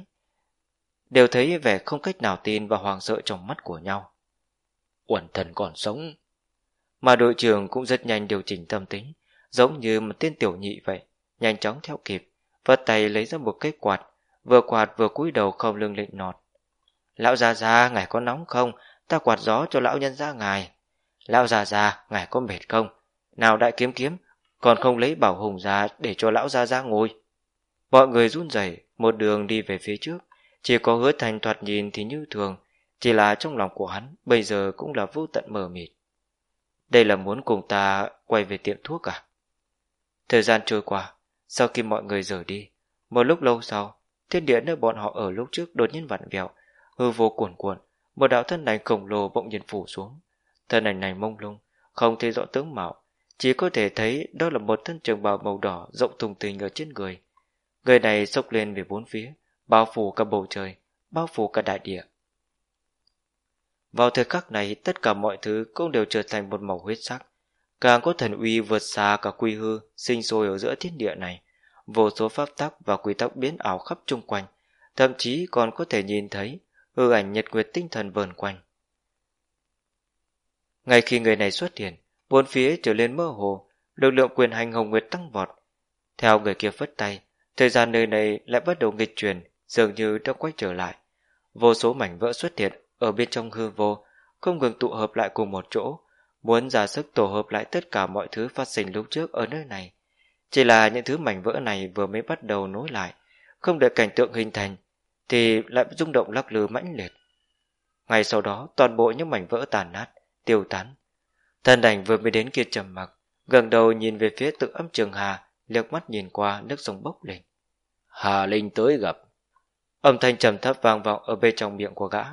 Đều thấy vẻ không cách nào tin và hoàng sợ trong mắt của nhau. Uẩn thần còn sống. Mà đội trưởng cũng rất nhanh điều chỉnh tâm tính, giống như một tên tiểu nhị vậy, nhanh chóng theo kịp, vật tay lấy ra một cái quạt, vừa quạt vừa cúi đầu không lưng lịnh nọt. Lão già già, ngài có nóng không? Ta quạt gió cho lão nhân ra ngài. Lão già già, ngài có mệt không? Nào đại kiếm kiếm, còn không lấy bảo hùng ra để cho lão già ra ngồi. Mọi người run rẩy một đường đi về phía trước. Chỉ có hứa thành thoạt nhìn thì như thường, chỉ là trong lòng của hắn bây giờ cũng là vô tận mờ mịt. Đây là muốn cùng ta quay về tiệm thuốc à? Thời gian trôi qua, sau khi mọi người rời đi, một lúc lâu sau, thiên địa nơi bọn họ ở lúc trước đột nhiên vặn vẹo, hư vô cuồn cuộn, một đạo thân ảnh khổng lồ bỗng nhiên phủ xuống. Thân ảnh này mông lung, không thấy rõ tướng mạo, chỉ có thể thấy đó là một thân trường bào màu đỏ rộng thùng tình ở trên người. Người này sốc lên về bốn phía, bao phủ cả bầu trời, bao phủ cả đại địa. Vào thời khắc này, tất cả mọi thứ cũng đều trở thành một màu huyết sắc. Càng có thần uy vượt xa cả quy hư, sinh sôi ở giữa thiên địa này. Vô số pháp tắc và quy tắc biến ảo khắp chung quanh, thậm chí còn có thể nhìn thấy hư ảnh nhật nguyệt tinh thần vờn quanh. Ngay khi người này xuất hiện, bốn phía trở lên mơ hồ, lực lượng quyền hành hồng nguyệt tăng vọt. Theo người kia phất tay, thời gian nơi này lại bắt đầu nghịch chuyển, dường như đã quay trở lại. Vô số mảnh vỡ xuất hiện ở bên trong hư vô, không ngừng tụ hợp lại cùng một chỗ, muốn ra sức tổ hợp lại tất cả mọi thứ phát sinh lúc trước ở nơi này. Chỉ là những thứ mảnh vỡ này vừa mới bắt đầu nối lại, không đợi cảnh tượng hình thành, thì lại rung động lắc lư mãnh liệt. Ngay sau đó, toàn bộ những mảnh vỡ tàn nát, tiêu tán. Thân ảnh vừa mới đến kia trầm mặc, gần đầu nhìn về phía tự âm trường hà, liếc mắt nhìn qua nước sông bốc lên. Hà Linh tới gặp. Âm thanh trầm thấp vang vọng ở bên trong miệng của gã.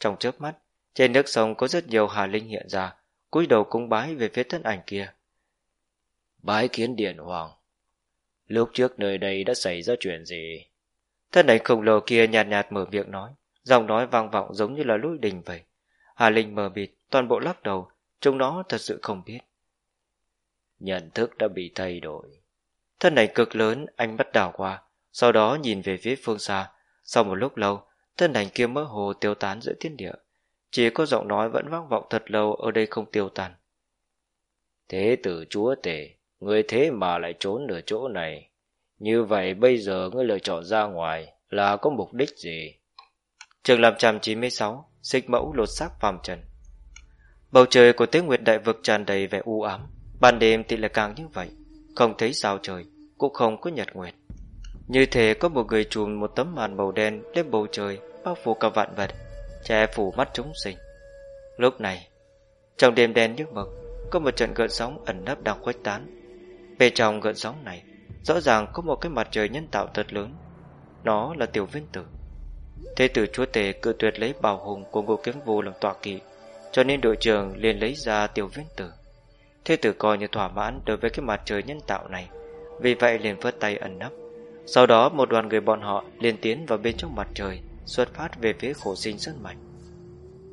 Trong chớp mắt, trên nước sông có rất nhiều Hà Linh hiện ra, cúi đầu cung bái về phía thân ảnh kia. Bái kiến điện hoàng. Lúc trước nơi đây đã xảy ra chuyện gì? Thân ảnh khổng lồ kia nhạt nhạt mở miệng nói, giọng nói vang vọng giống như là lũi đình vậy. Hà Linh mờ bịt, toàn bộ lắc đầu, chúng nó thật sự không biết. Nhận thức đã bị thay đổi. Thân ảnh cực lớn, anh bắt đảo qua, sau đó nhìn về phía phương xa. Sau một lúc lâu, thân ảnh kia mơ hồ tiêu tán giữa thiên địa. Chỉ có giọng nói vẫn vang vọng thật lâu ở đây không tiêu tan. Thế tử chúa tể, người thế mà lại trốn ở chỗ này. Như vậy bây giờ ngươi lựa chọn ra ngoài là có mục đích gì? Trường 596, xích mẫu lột xác phàm trần. Bầu trời của tế nguyệt đại vực tràn đầy vẻ u ám, ban đêm thì lại càng như vậy, không thấy sao trời, cũng không có nhật nguyệt. Như thế có một người chùm một tấm màn màu đen lên bầu trời, bao phủ cả vạn vật, che phủ mắt chúng sinh. Lúc này, trong đêm đen như mực, có một trận gợn sóng ẩn nấp đang khuếch tán. Bên trong gợn sóng này, rõ ràng có một cái mặt trời nhân tạo thật lớn. Nó là tiểu viên tử. Thế tử chúa tể cự tuyệt lấy bảo hùng của ngô kiếm vô làm tọa kỵ, cho nên đội trưởng liền lấy ra tiểu viên tử. Thế tử coi như thỏa mãn đối với cái mặt trời nhân tạo này, vì vậy liền vớt tay ẩn nấp. Sau đó một đoàn người bọn họ liền tiến vào bên trong mặt trời, xuất phát về phía khổ sinh sơn mạch.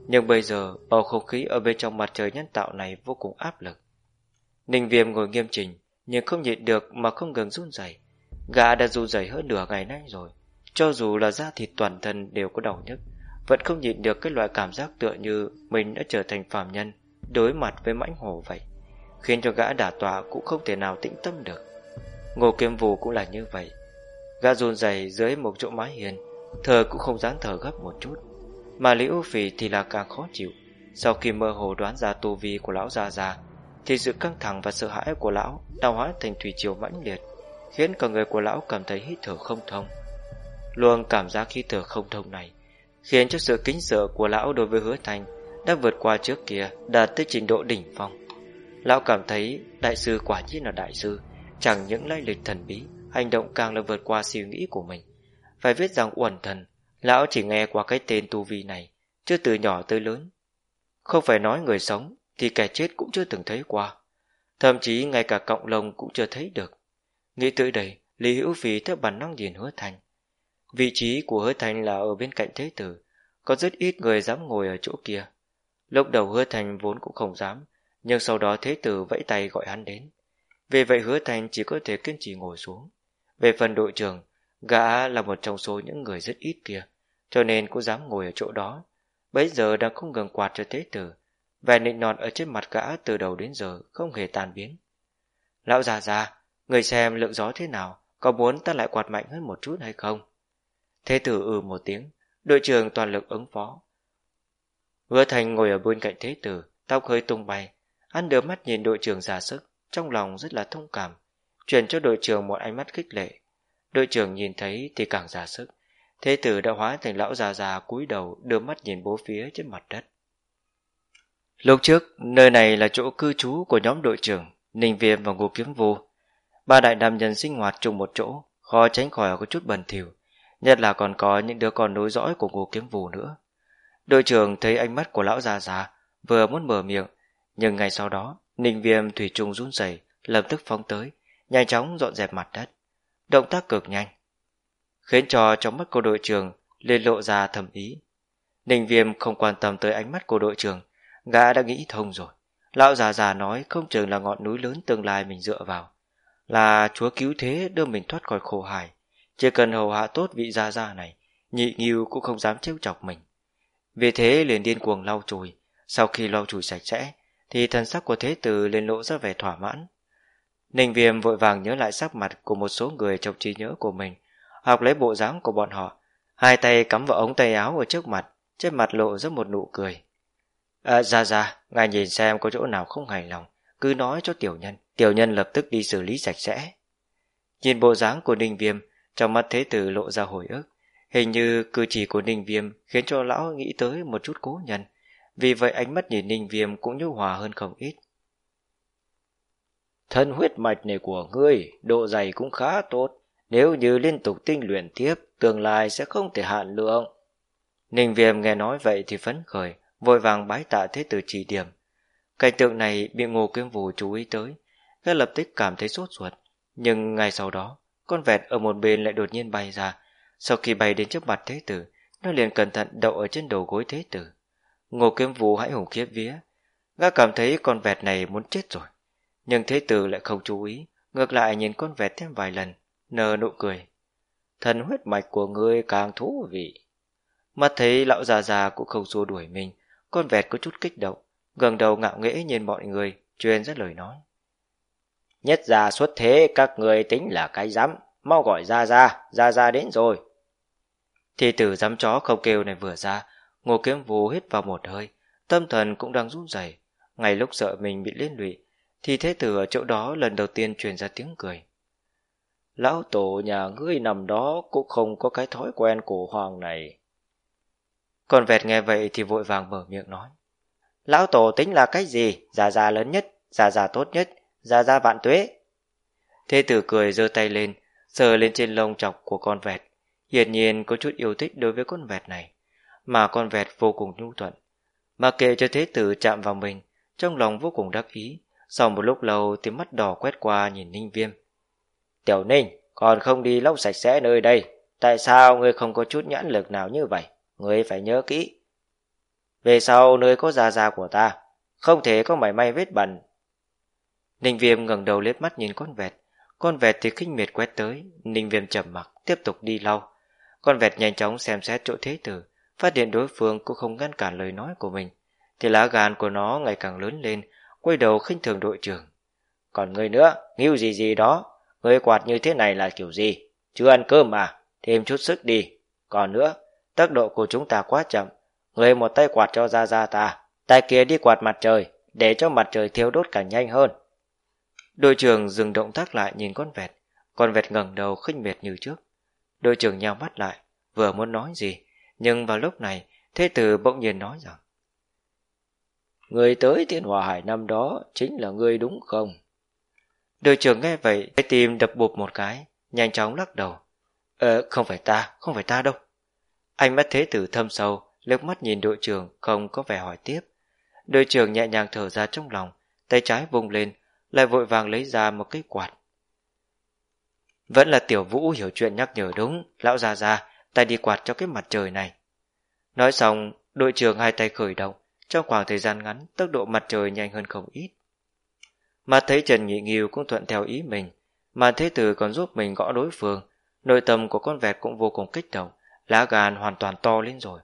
Nhưng bây giờ, bầu không khí ở bên trong mặt trời nhân tạo này vô cùng áp lực. Ninh viêm ngồi nghiêm chỉnh, nhưng không nhịn được mà không ngừng run rẩy. Gã đã run rẩy hơn nửa ngày nay rồi. Cho dù là da thịt toàn thân đều có đau nhức, vẫn không nhịn được cái loại cảm giác tựa như mình đã trở thành phàm nhân, đối mặt với mãnh hổ vậy. Khiến cho gã đả tọa cũng không thể nào tĩnh tâm được. Ngô kiếm vũ cũng là như vậy. Gã run rẩy dưới một chỗ mái hiền, thở cũng không dám thở gấp một chút. Mà liễu phì Phỉ thì là càng khó chịu. Sau khi mơ hồ đoán ra tu vi của lão già già, thì sự căng thẳng và sợ hãi của lão Đào hóa thành thủy triều mãnh liệt, khiến cả người của lão cảm thấy hít thở không thông. Luôn cảm giác hít thở không thông này khiến cho sự kính sợ của lão đối với hứa thành đã vượt qua trước kia đạt tới trình độ đỉnh phong. Lão cảm thấy đại sư quả nhiên là đại sư, chẳng những lai lịch thần bí, hành động càng là vượt qua suy nghĩ của mình. Phải viết rằng uẩn thần, lão chỉ nghe qua cái tên tu vi này, chưa từ nhỏ tới lớn. Không phải nói người sống, thì kẻ chết cũng chưa từng thấy qua. Thậm chí ngay cả cộng lông cũng chưa thấy được. Nghĩ tới đây, Lý Hữu Phi theo bản năng nhìn hứa thành. Vị trí của hứa thành là ở bên cạnh thế tử, có rất ít người dám ngồi ở chỗ kia. Lúc đầu hứa thành vốn cũng không dám, nhưng sau đó thế tử vẫy tay gọi hắn đến. Vì vậy hứa thành chỉ có thể kiên trì ngồi xuống. Về phần đội trưởng, gã là một trong số những người rất ít kia, cho nên cũng dám ngồi ở chỗ đó. Bây giờ đang không ngừng quạt cho thế tử, vẻ nịnh nọt ở trên mặt gã từ đầu đến giờ không hề tan biến. Lão già già, người xem lượng gió thế nào, có muốn ta lại quạt mạnh hơn một chút hay không? Thế tử ừ một tiếng, đội trưởng toàn lực ứng phó. Hứa thành ngồi ở bên cạnh thế tử, tóc hơi tung bay, ăn đưa mắt nhìn đội trưởng giả sức, trong lòng rất là thông cảm, truyền cho đội trưởng một ánh mắt khích lệ. Đội trưởng nhìn thấy thì càng ra sức, thế tử đã hóa thành lão già già cúi đầu đưa mắt nhìn bố phía trên mặt đất. Lúc trước, nơi này là chỗ cư trú của nhóm đội trưởng, Ninh Viêm và Ngô Kiếm Vô. Ba đại nam nhân sinh hoạt chung một chỗ, khó tránh khỏi có chút bẩn thỉu, nhất là còn có những đứa con nối dõi của Ngô Kiếm Vô nữa. Đội trưởng thấy ánh mắt của lão già già, vừa muốn mở miệng, nhưng ngay sau đó, Ninh Viêm thủy trùng run rẩy, lập tức phóng tới, nhanh chóng dọn dẹp mặt đất. Động tác cực nhanh, khiến cho trong mắt cô đội trưởng lên lộ ra thầm ý. Ninh Viêm không quan tâm tới ánh mắt của đội trưởng, Gã đã nghĩ thông rồi. Lão già già nói không chừng là ngọn núi lớn tương lai mình dựa vào. Là chúa cứu thế đưa mình thoát khỏi khổ hải. Chỉ cần hầu hạ tốt vị gia gia này, nhị nghiêu cũng không dám trêu chọc mình. Vì thế liền điên cuồng lau chùi. Sau khi lau chùi sạch sẽ, thì thần sắc của thế tử lên lộ ra vẻ thỏa mãn. Ninh viêm vội vàng nhớ lại sắc mặt của một số người trong trí nhớ của mình, học lấy bộ dáng của bọn họ, hai tay cắm vào ống tay áo ở trước mặt, trên mặt lộ rất một nụ cười. À, ra ra, ngài nhìn xem có chỗ nào không hài lòng, cứ nói cho tiểu nhân, tiểu nhân lập tức đi xử lý sạch sẽ. Nhìn bộ dáng của Ninh Viêm, trong mắt thế tử lộ ra hồi ức, hình như cử chỉ của Ninh Viêm khiến cho lão nghĩ tới một chút cố nhân, vì vậy ánh mắt nhìn Ninh Viêm cũng nhu hòa hơn không ít. Thân huyết mạch này của ngươi, độ dày cũng khá tốt, nếu như liên tục tinh luyện tiếp, tương lai sẽ không thể hạn lượng. Ninh Viêm nghe nói vậy thì phấn khởi, vội vàng bái tạ thế tử chỉ điểm. Cảnh tượng này bị ngô kiếm vù chú ý tới, gã lập tức cảm thấy sốt ruột. Nhưng ngay sau đó, con vẹt ở một bên lại đột nhiên bay ra. Sau khi bay đến trước mặt thế tử, nó liền cẩn thận đậu ở trên đầu gối thế tử. Ngô kiếm vù hãy hùng khiếp vía. Gã cảm thấy con vẹt này muốn chết rồi. Nhưng thế tử lại không chú ý, ngược lại nhìn con vẹt thêm vài lần, nở nụ cười. Thần huyết mạch của ngươi càng thú vị. Mắt thấy lão già già cũng không xua đuổi mình, con vẹt có chút kích động, gần đầu ngạo nghễ nhìn mọi người, truyền ra lời nói. Nhất già xuất thế các người tính là cái rắm, mau gọi ra ra, ra ra đến rồi. Thì tử dám chó không kêu này vừa ra, ngô kiếm vù hít vào một hơi, tâm thần cũng đang run rẩy. Ngay lúc sợ mình bị liên lụy, thì thế tử ở chỗ đó lần đầu tiên truyền ra tiếng cười. Lão tổ nhà ngươi nằm đó cũng không có cái thói quen cổ hoàng này. Con vẹt nghe vậy thì vội vàng mở miệng nói. Lão tổ tính là cái gì? Già già lớn nhất, già già tốt nhất, già già vạn tuế. Thế tử cười giơ tay lên, sờ lên trên lông chọc của con vẹt. Hiển nhiên có chút yêu thích đối với con vẹt này. Mà con vẹt vô cùng nhu thuận. Mà kệ cho thế tử chạm vào mình, trong lòng vô cùng đắc ý. Sau một lúc lâu thì mắt đỏ quét qua nhìn Ninh Viêm. Tiểu Ninh, còn không đi lau sạch sẽ nơi đây. Tại sao ngươi không có chút nhãn lực nào như vậy? ngươi phải nhớ kỹ. Về sau nơi có già già của ta, không thể có mảy may vết bẩn. Ninh Viêm ngẩng đầu liếc mắt nhìn con vẹt, con vẹt thì khinh miệt quét tới, Ninh Viêm trầm mặc tiếp tục đi lau. Con vẹt nhanh chóng xem xét chỗ thế tử, phát hiện đối phương cũng không ngăn cản lời nói của mình, thì lá gan của nó ngày càng lớn lên, quay đầu khinh thường đội trưởng. Còn người nữa, nghiêu gì gì đó, người quạt như thế này là kiểu gì? Chưa ăn cơm mà, thêm chút sức đi. Còn nữa, Tốc độ của chúng ta quá chậm. Người một tay quạt cho ra ra ta, tay kia đi quạt mặt trời, để cho mặt trời thiêu đốt càng nhanh hơn. Đội trưởng dừng động tác lại nhìn con vẹt, con vẹt ngẩng đầu khinh miệt như trước. Đội trưởng nhào mắt lại, vừa muốn nói gì, nhưng vào lúc này, thế tử bỗng nhiên nói rằng Người tới thiên hòa hải năm đó chính là ngươi đúng không? Đội trưởng nghe vậy, cái tim đập bụp một cái, nhanh chóng lắc đầu. Ờ, không phải ta, không phải ta đâu. Anh mắt thế tử thâm sâu, liếc mắt nhìn đội trưởng không có vẻ hỏi tiếp. Đội trưởng nhẹ nhàng thở ra trong lòng, tay trái vung lên, lại vội vàng lấy ra một cái quạt. Vẫn là tiểu vũ hiểu chuyện nhắc nhở đúng, lão già già, tay đi quạt cho cái mặt trời này. Nói xong, đội trưởng hai tay khởi động, trong khoảng thời gian ngắn, tốc độ mặt trời nhanh hơn không ít. Mà thấy Trần Nhị Nghiêu cũng thuận theo ý mình, mà Thế Tử còn giúp mình gõ đối phương, nội tâm của con vẹt cũng vô cùng kích động, lá gan hoàn toàn to lên rồi.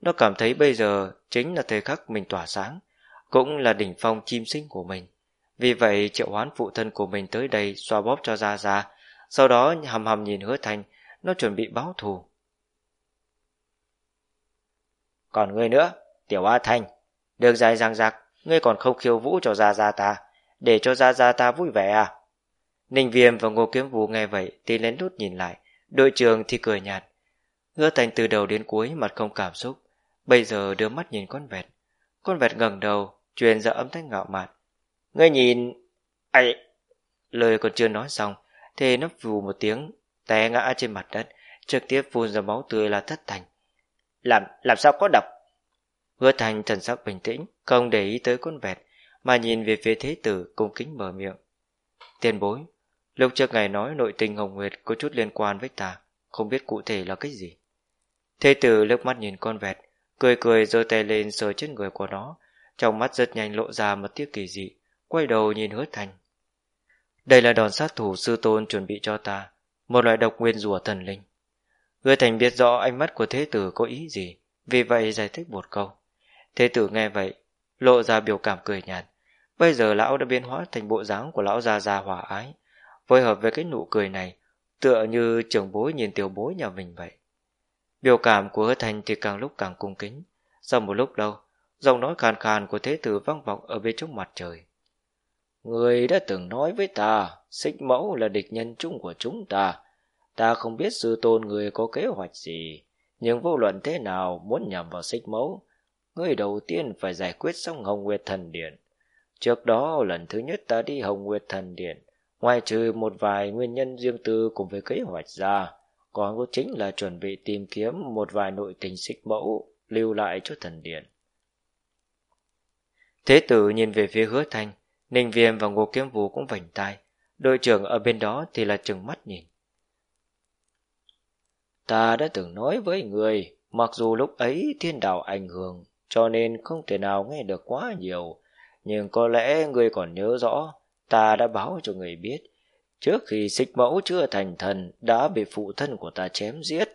Nó cảm thấy bây giờ chính là thời khắc mình tỏa sáng, cũng là đỉnh phong chim sinh của mình. Vì vậy triệu hoán phụ thân của mình tới đây xoa bóp cho ra ra, sau đó hầm hầm nhìn hứa thành, nó chuẩn bị báo thù. Còn ngươi nữa, tiểu A Thanh, đường dài ràng rạc, ngươi còn không khiêu vũ cho gia gia ta, để cho gia gia ta vui vẻ à? Ninh Viêm và Ngô Kiếm Vũ nghe vậy thì lén lút nhìn lại, đội trưởng thì cười nhạt. Hứa thành từ đầu đến cuối mặt không cảm xúc, bây giờ đưa mắt nhìn con vẹt. Con vẹt ngẩng đầu, truyền ra âm thanh ngạo mạn. Ngươi nhìn... ấy Lời còn chưa nói xong, thì nó vù một tiếng, té ngã trên mặt đất, trực tiếp phun ra máu tươi là thất thành. Làm, làm sao có độc? Hứa thành thần sắc bình tĩnh, không để ý tới con vẹt, mà nhìn về phía thế tử cung kính mở miệng. Tiền bối, lúc trước ngài nói nội tình Hồng Nguyệt có chút liên quan với ta, không biết cụ thể là cái gì. Thế tử lướt mắt nhìn con vẹt, cười cười giơ tay lên sờ trên người của nó, trong mắt rất nhanh lộ ra một tiếc kỳ dị, quay đầu nhìn hứa thành. Đây là đòn sát thủ sư tôn chuẩn bị cho ta, một loại độc nguyên rùa thần linh. Hứa thành biết rõ ánh mắt của thế tử có ý gì, vì vậy giải thích một câu. Thế tử nghe vậy, lộ ra biểu cảm cười nhạt. Bây giờ lão đã biến hóa thành bộ dáng của lão già già hòa ái, phối hợp với cái nụ cười này, tựa như trưởng bối nhìn tiểu bối nhà mình vậy. Biểu cảm của hứa thành thì càng lúc càng cung kính. Sau một lúc lâu, giọng nói khàn khàn của thế tử vang vọng ở bên trong mặt trời. Người đã từng nói với ta, xích mẫu là địch nhân chung của chúng ta. Ta không biết sư tôn người có kế hoạch gì, nhưng vô luận thế nào muốn nhằm vào xích mẫu, người đầu tiên phải giải quyết xong Hồng Nguyệt Thần Điện. Trước đó lần thứ nhất ta đi Hồng Nguyệt Thần Điện, ngoài trừ một vài nguyên nhân riêng tư cùng với kế hoạch ra, còn có chính là chuẩn bị tìm kiếm một vài nội tình xích mẫu lưu lại cho thần điện. Thế tử nhìn về phía hứa thanh, Ninh Viêm và Ngô Kiếm Vũ cũng vảnh tai, đội trưởng ở bên đó thì là chừng mắt nhìn. Ta đã từng nói với người, mặc dù lúc ấy thiên đạo ảnh hưởng, cho nên không thể nào nghe được quá nhiều, nhưng có lẽ người còn nhớ rõ, ta đã báo cho người biết, trước khi xích mẫu chưa thành thần đã bị phụ thân của ta chém giết.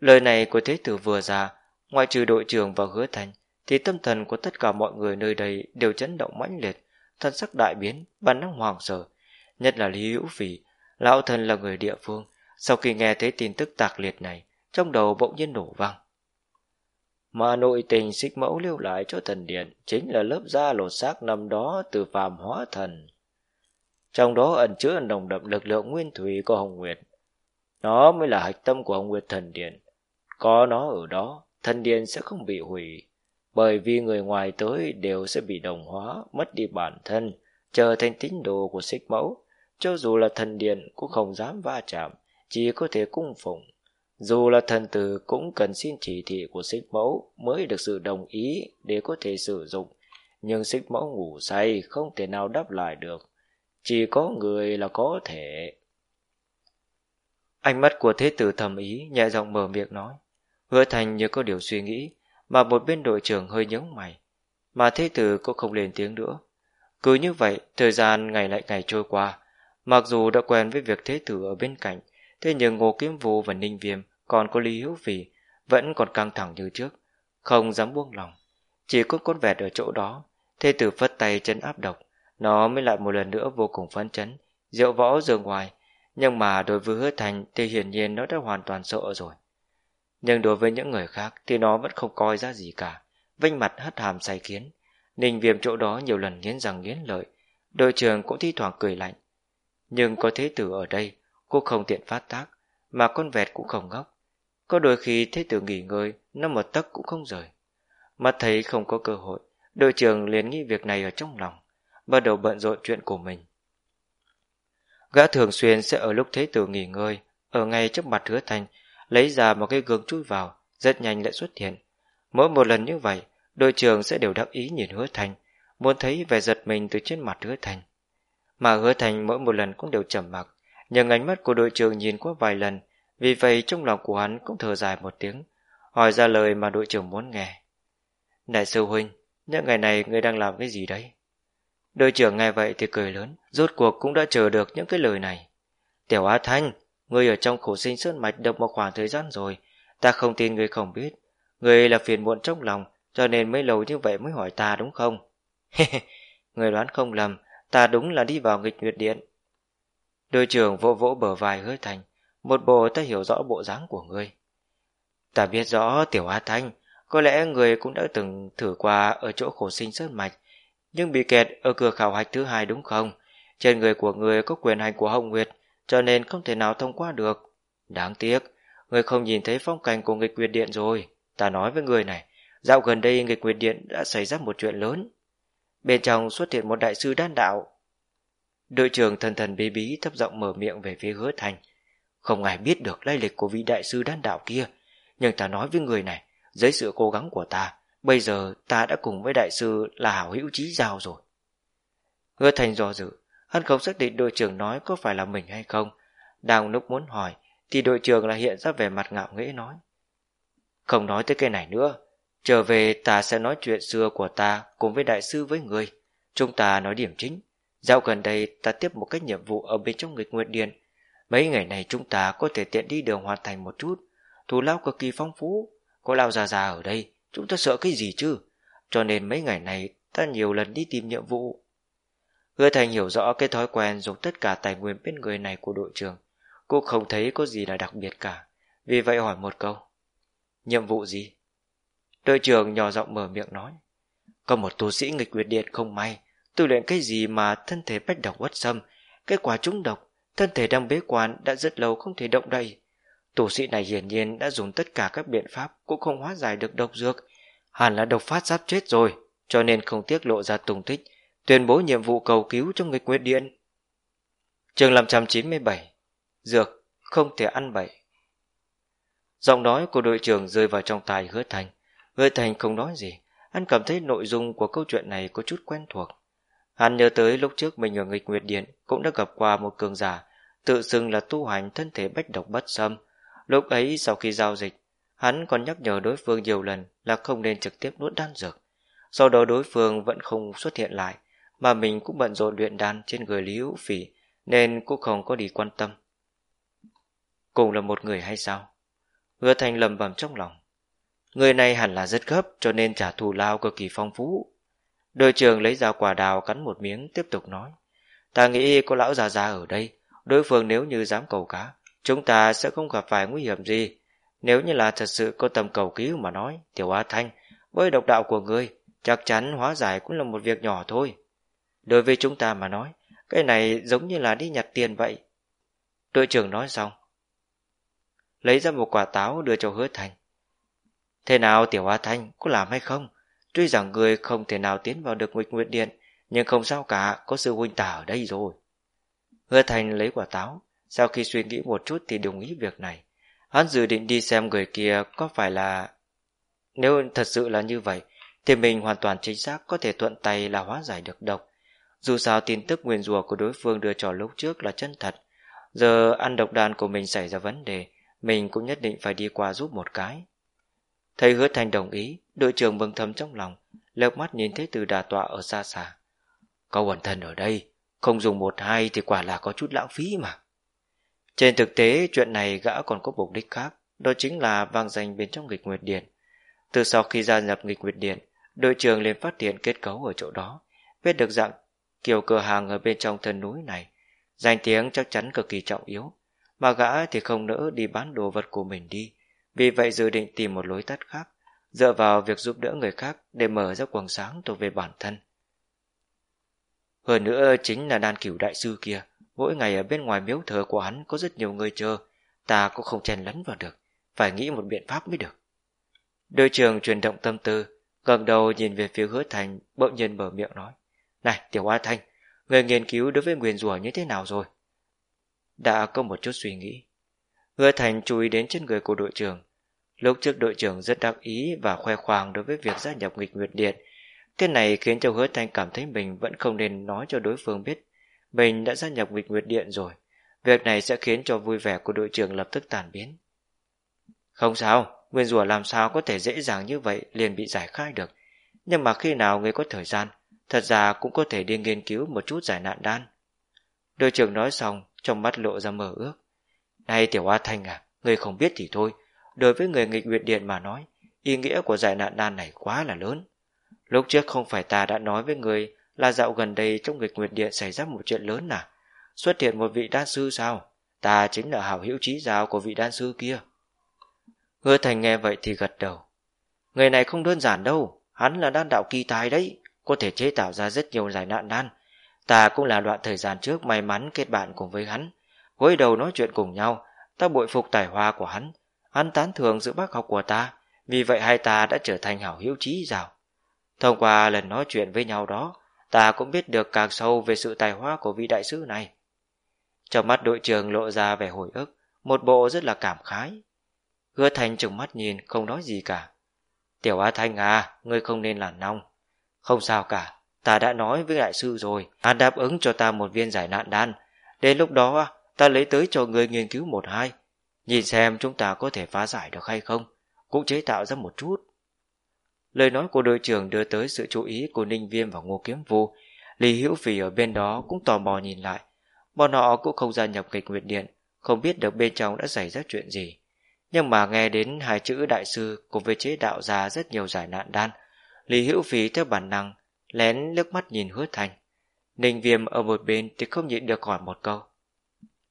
Lời này của thế tử vừa ra, ngoài trừ đội trưởng và hứa thành, thì tâm thần của tất cả mọi người nơi đây đều chấn động mãnh liệt, thân sắc đại biến, bản năng hoàng sợ. Nhất là Lý Hữu Phỉ, lão thân là người địa phương, sau khi nghe thấy tin tức tạc liệt này, trong đầu bỗng nhiên nổ vang. Mà nội tình xích mẫu lưu lại cho thần điện chính là lớp da lột xác năm đó từ phàm hóa thần. Trong đó ẩn chứa nồng đậm lực lượng nguyên thủy của Hồng Nguyệt. Nó mới là hạch tâm của Hồng Nguyệt thần điện. Có nó ở đó, thần điện sẽ không bị hủy. Bởi vì người ngoài tới đều sẽ bị đồng hóa, mất đi bản thân, trở thành tín đồ của xích mẫu. Cho dù là thần điện cũng không dám va chạm, chỉ có thể cung phụng. Dù là thần tử cũng cần xin chỉ thị của xích mẫu mới được sự đồng ý để có thể sử dụng. Nhưng xích mẫu ngủ say không thể nào đáp lại được. Chỉ có người là có thể. Ánh mắt của thế tử thầm ý, nhẹ giọng mở miệng nói. Hứa thành như có điều suy nghĩ, mà một bên đội trưởng hơi nhướng mày. Mà thế tử cũng không lên tiếng nữa. Cứ như vậy, thời gian ngày lại ngày trôi qua. Mặc dù đã quen với việc thế tử ở bên cạnh, thế nhưng Ngô Kiếm Vũ và Ninh Viêm còn có Lý Hữu Phỉ vẫn còn căng thẳng như trước, không dám buông lòng. Chỉ có con vẹt ở chỗ đó, thế tử phất tay chân áp độc, nó mới lại một lần nữa vô cùng phấn chấn, rượu võ dường ngoài, nhưng mà đối với hứa thành thì hiển nhiên nó đã hoàn toàn sợ rồi. Nhưng đối với những người khác thì nó vẫn không coi ra gì cả, vinh mặt hất hàm say kiến. Ninh viêm chỗ đó nhiều lần nghiến răng nghiến lợi, đội trưởng cũng thi thoảng cười lạnh. Nhưng có thế tử ở đây, cô không tiện phát tác, mà con vẹt cũng không ngốc. Có đôi khi thế tử nghỉ ngơi, nó một tấc cũng không rời. Mắt thấy không có cơ hội, đội trưởng liền nghĩ việc này ở trong lòng, bắt đầu bận rộn chuyện của mình. Gã thường xuyên sẽ ở lúc thế tử nghỉ ngơi, ở ngay trước mặt hứa thành, lấy ra một cái gương chui vào, rất nhanh lại xuất hiện. Mỗi một lần như vậy, đội trưởng sẽ đều đắc ý nhìn hứa thành, muốn thấy vẻ giật mình từ trên mặt hứa thành. Mà hứa thành mỗi một lần cũng đều trầm mặc, nhưng ánh mắt của đội trưởng nhìn qua vài lần, vì vậy trong lòng của hắn cũng thở dài một tiếng, hỏi ra lời mà đội trưởng muốn nghe. Đại sư huynh, những ngày này ngươi đang làm cái gì đấy? Đội trưởng nghe vậy thì cười lớn, rốt cuộc cũng đã chờ được những cái lời này. Tiểu Á Thanh, ngươi ở trong khổ sinh sơn mạch được một khoảng thời gian rồi, ta không tin ngươi không biết. Ngươi là phiền muộn trong lòng, cho nên mấy lâu như vậy mới hỏi ta đúng không? người đoán không lầm, ta đúng là đi vào nghịch nguyệt điện. Đội trưởng vỗ vỗ bờ vai hứa thành, một bộ ta hiểu rõ bộ dáng của ngươi. Ta biết rõ tiểu Á Thanh, có lẽ người cũng đã từng thử qua ở chỗ khổ sinh sơn mạch, nhưng bị kẹt ở cửa khảo hạch thứ hai đúng không? Trên người của người có quyền hành của Hồng Nguyệt, cho nên không thể nào thông qua được. Đáng tiếc, người không nhìn thấy phong cảnh của nghịch quyền điện rồi. Ta nói với người này, dạo gần đây nghịch quyền điện đã xảy ra một chuyện lớn. Bên trong xuất hiện một đại sư đan đạo. Đội trưởng thần thần bí bí thấp giọng mở miệng về phía hứa thành. Không ai biết được lai lịch của vị đại sư đan đạo kia, nhưng ta nói với người này, dưới sự cố gắng của ta, bây giờ ta đã cùng với đại sư là hảo hữu chí giao rồi. Hứa thành do dự, hắn không xác định đội trưởng nói có phải là mình hay không. Đang lúc muốn hỏi, thì đội trưởng lại hiện ra vẻ mặt ngạo nghễ nói. Không nói tới cái này nữa, trở về ta sẽ nói chuyện xưa của ta cùng với đại sư với người. Chúng ta nói điểm chính. Dạo gần đây ta tiếp một cách nhiệm vụ ở bên trong nghịch nguyện điện. Mấy ngày này chúng ta có thể tiện đi đường hoàn thành một chút. Thù lao cực kỳ phong phú. Có lao già già ở đây, chúng ta sợ cái gì chứ? Cho nên mấy ngày này ta nhiều lần đi tìm nhiệm vụ. Hứa Thành hiểu rõ cái thói quen dùng tất cả tài nguyên bên người này của đội trưởng. Cô không thấy có gì là đặc biệt cả. Vì vậy hỏi một câu. Nhiệm vụ gì? Đội trưởng nhỏ giọng mở miệng nói. Có một tu sĩ nghịch quyệt điện không may. Tu luyện cái gì mà thân thể bách độc quất xâm. Kết quả trúng độc. Thân thể đang bế quan đã rất lâu không thể động đậy. Tù sĩ này hiển nhiên đã dùng tất cả các biện pháp cũng không hóa giải được độc dược. Hẳn là độc phát sắp chết rồi, cho nên không tiết lộ ra tùng tích, tuyên bố nhiệm vụ cầu cứu trong nghịch nguyệt điện. chương 597 Dược, không thể ăn bậy. Giọng nói của đội trưởng rơi vào trong tài hứa thành. Hứa thành không nói gì, anh cảm thấy nội dung của câu chuyện này có chút quen thuộc. Hắn nhớ tới lúc trước mình ở nghịch nguyệt điện cũng đã gặp qua một cường giả, tự xưng là tu hành thân thể bách độc bất xâm. Lúc ấy sau khi giao dịch, hắn còn nhắc nhở đối phương nhiều lần là không nên trực tiếp nuốt đan dược. Sau đó đối phương vẫn không xuất hiện lại, mà mình cũng bận rộn luyện đan trên người Lý Hữu Phỉ, nên cũng không có đi quan tâm. Cùng là một người hay sao? Hứa Thành lầm bầm trong lòng. Người này hẳn là rất gấp cho nên trả thù lao cực kỳ phong phú. Đội trưởng lấy ra quả đào cắn một miếng tiếp tục nói. Ta nghĩ có lão già già ở đây, đối phương nếu như dám cầu cá, chúng ta sẽ không gặp phải nguy hiểm gì. Nếu như là thật sự có tầm cầu cứu mà nói, Tiểu Á Thanh, với độc đạo của ngươi, chắc chắn hóa giải cũng là một việc nhỏ thôi. Đối với chúng ta mà nói, cái này giống như là đi nhặt tiền vậy. Đội trưởng nói xong. Lấy ra một quả táo đưa cho hứa thành. Thế nào Tiểu Á Thanh, có làm hay không? Tuy rằng người không thể nào tiến vào được nguyệt nguyệt điện, nhưng không sao cả, có sư huynh tả ở đây rồi. Hứa thành lấy quả táo, sau khi suy nghĩ một chút thì đồng ý việc này. Hắn dự định đi xem người kia có phải là... Nếu thật sự là như vậy, thì mình hoàn toàn chính xác có thể thuận tay là hóa giải được độc. Dù sao tin tức nguyên rùa của đối phương đưa cho lúc trước là chân thật. Giờ ăn độc đan của mình xảy ra vấn đề, mình cũng nhất định phải đi qua giúp một cái. Thầy hứa thành đồng ý, đội trưởng mừng thầm trong lòng, lợp mắt nhìn thấy từ đà tọa ở xa xa. Có quần thân ở đây, không dùng một hai thì quả là có chút lãng phí mà. Trên thực tế, chuyện này gã còn có mục đích khác, đó chính là vang danh bên trong nghịch nguyệt điện. Từ sau khi gia nhập nghịch nguyệt điện, đội trưởng liền phát hiện kết cấu ở chỗ đó, biết được dạng kiểu cửa hàng ở bên trong thân núi này. Danh tiếng chắc chắn cực kỳ trọng yếu, mà gã thì không nỡ đi bán đồ vật của mình đi, vì vậy dự định tìm một lối tắt khác, dựa vào việc giúp đỡ người khác để mở ra quầng sáng thuộc về bản thân. Hơn nữa chính là đan cửu đại sư kia, mỗi ngày ở bên ngoài miếu thờ của hắn có rất nhiều người chờ, ta cũng không chen lấn vào được, phải nghĩ một biện pháp mới được. Đội trưởng truyền động tâm tư, gần đầu nhìn về phía hứa thành, bỗng nhiên mở miệng nói. Này, tiểu A Thanh, người nghiên cứu đối với nguyền rủa như thế nào rồi? Đã có một chút suy nghĩ. Hứa thành chú ý đến trên người của đội trưởng. Lúc trước đội trưởng rất đắc ý và khoe khoang đối với việc gia nhập nghịch nguyệt điện. Cái này khiến cho hứa Thanh cảm thấy mình vẫn không nên nói cho đối phương biết mình đã gia nhập nghịch nguyệt điện rồi. Việc này sẽ khiến cho vui vẻ của đội trưởng lập tức tàn biến. Không sao, nguyên rùa làm sao có thể dễ dàng như vậy liền bị giải khai được. Nhưng mà khi nào người có thời gian, thật ra cũng có thể đi nghiên cứu một chút giải nạn đan. Đội trưởng nói xong, trong mắt lộ ra mơ ước. Này tiểu A Thanh à, người không biết thì thôi. Đối với người nghịch nguyệt điện mà nói, ý nghĩa của giải nạn đan này quá là lớn. Lúc trước không phải ta đã nói với người là dạo gần đây trong nghịch nguyệt điện xảy ra một chuyện lớn à? Xuất hiện một vị đan sư sao? Ta chính là hảo hữu trí giáo của vị đan sư kia. Hứa Thành nghe vậy thì gật đầu. Người này không đơn giản đâu, hắn là đan đạo kỳ tài đấy, có thể chế tạo ra rất nhiều giải nạn đan. Ta cũng là đoạn thời gian trước may mắn kết bạn cùng với hắn. Gối đầu nói chuyện cùng nhau, ta bội phục tài hoa của hắn. Hắn tán thường sự bác học của ta, vì vậy hai ta đã trở thành hảo hữu trí giáo Thông qua lần nói chuyện với nhau đó, ta cũng biết được càng sâu về sự tài hoa của vị đại sứ này. Trong mắt đội trưởng lộ ra vẻ hồi ức, một bộ rất là cảm khái. Hứa Thành trừng mắt nhìn, không nói gì cả. Tiểu A Thanh à, ngươi không nên làm nong. Không sao cả, ta đã nói với đại sư rồi, hắn đáp ứng cho ta một viên giải nạn đan. Đến lúc đó, ta lấy tới cho ngươi nghiên cứu một hai. Nhìn xem chúng ta có thể phá giải được hay không, cũng chế tạo ra một chút. Lời nói của đội trưởng đưa tới sự chú ý của Ninh Viêm và Ngô Kiếm Vu. Lý Hữu Phỉ ở bên đó cũng tò mò nhìn lại. Bọn họ cũng không gia nhập kịch nguyệt điện, không biết được bên trong đã xảy ra chuyện gì. Nhưng mà nghe đến hai chữ đại sư cùng với chế đạo ra rất nhiều giải nạn đan, Lý Hữu Phỉ theo bản năng, lén nước mắt nhìn hứa thành. Ninh Viêm ở một bên thì không nhịn được hỏi một câu.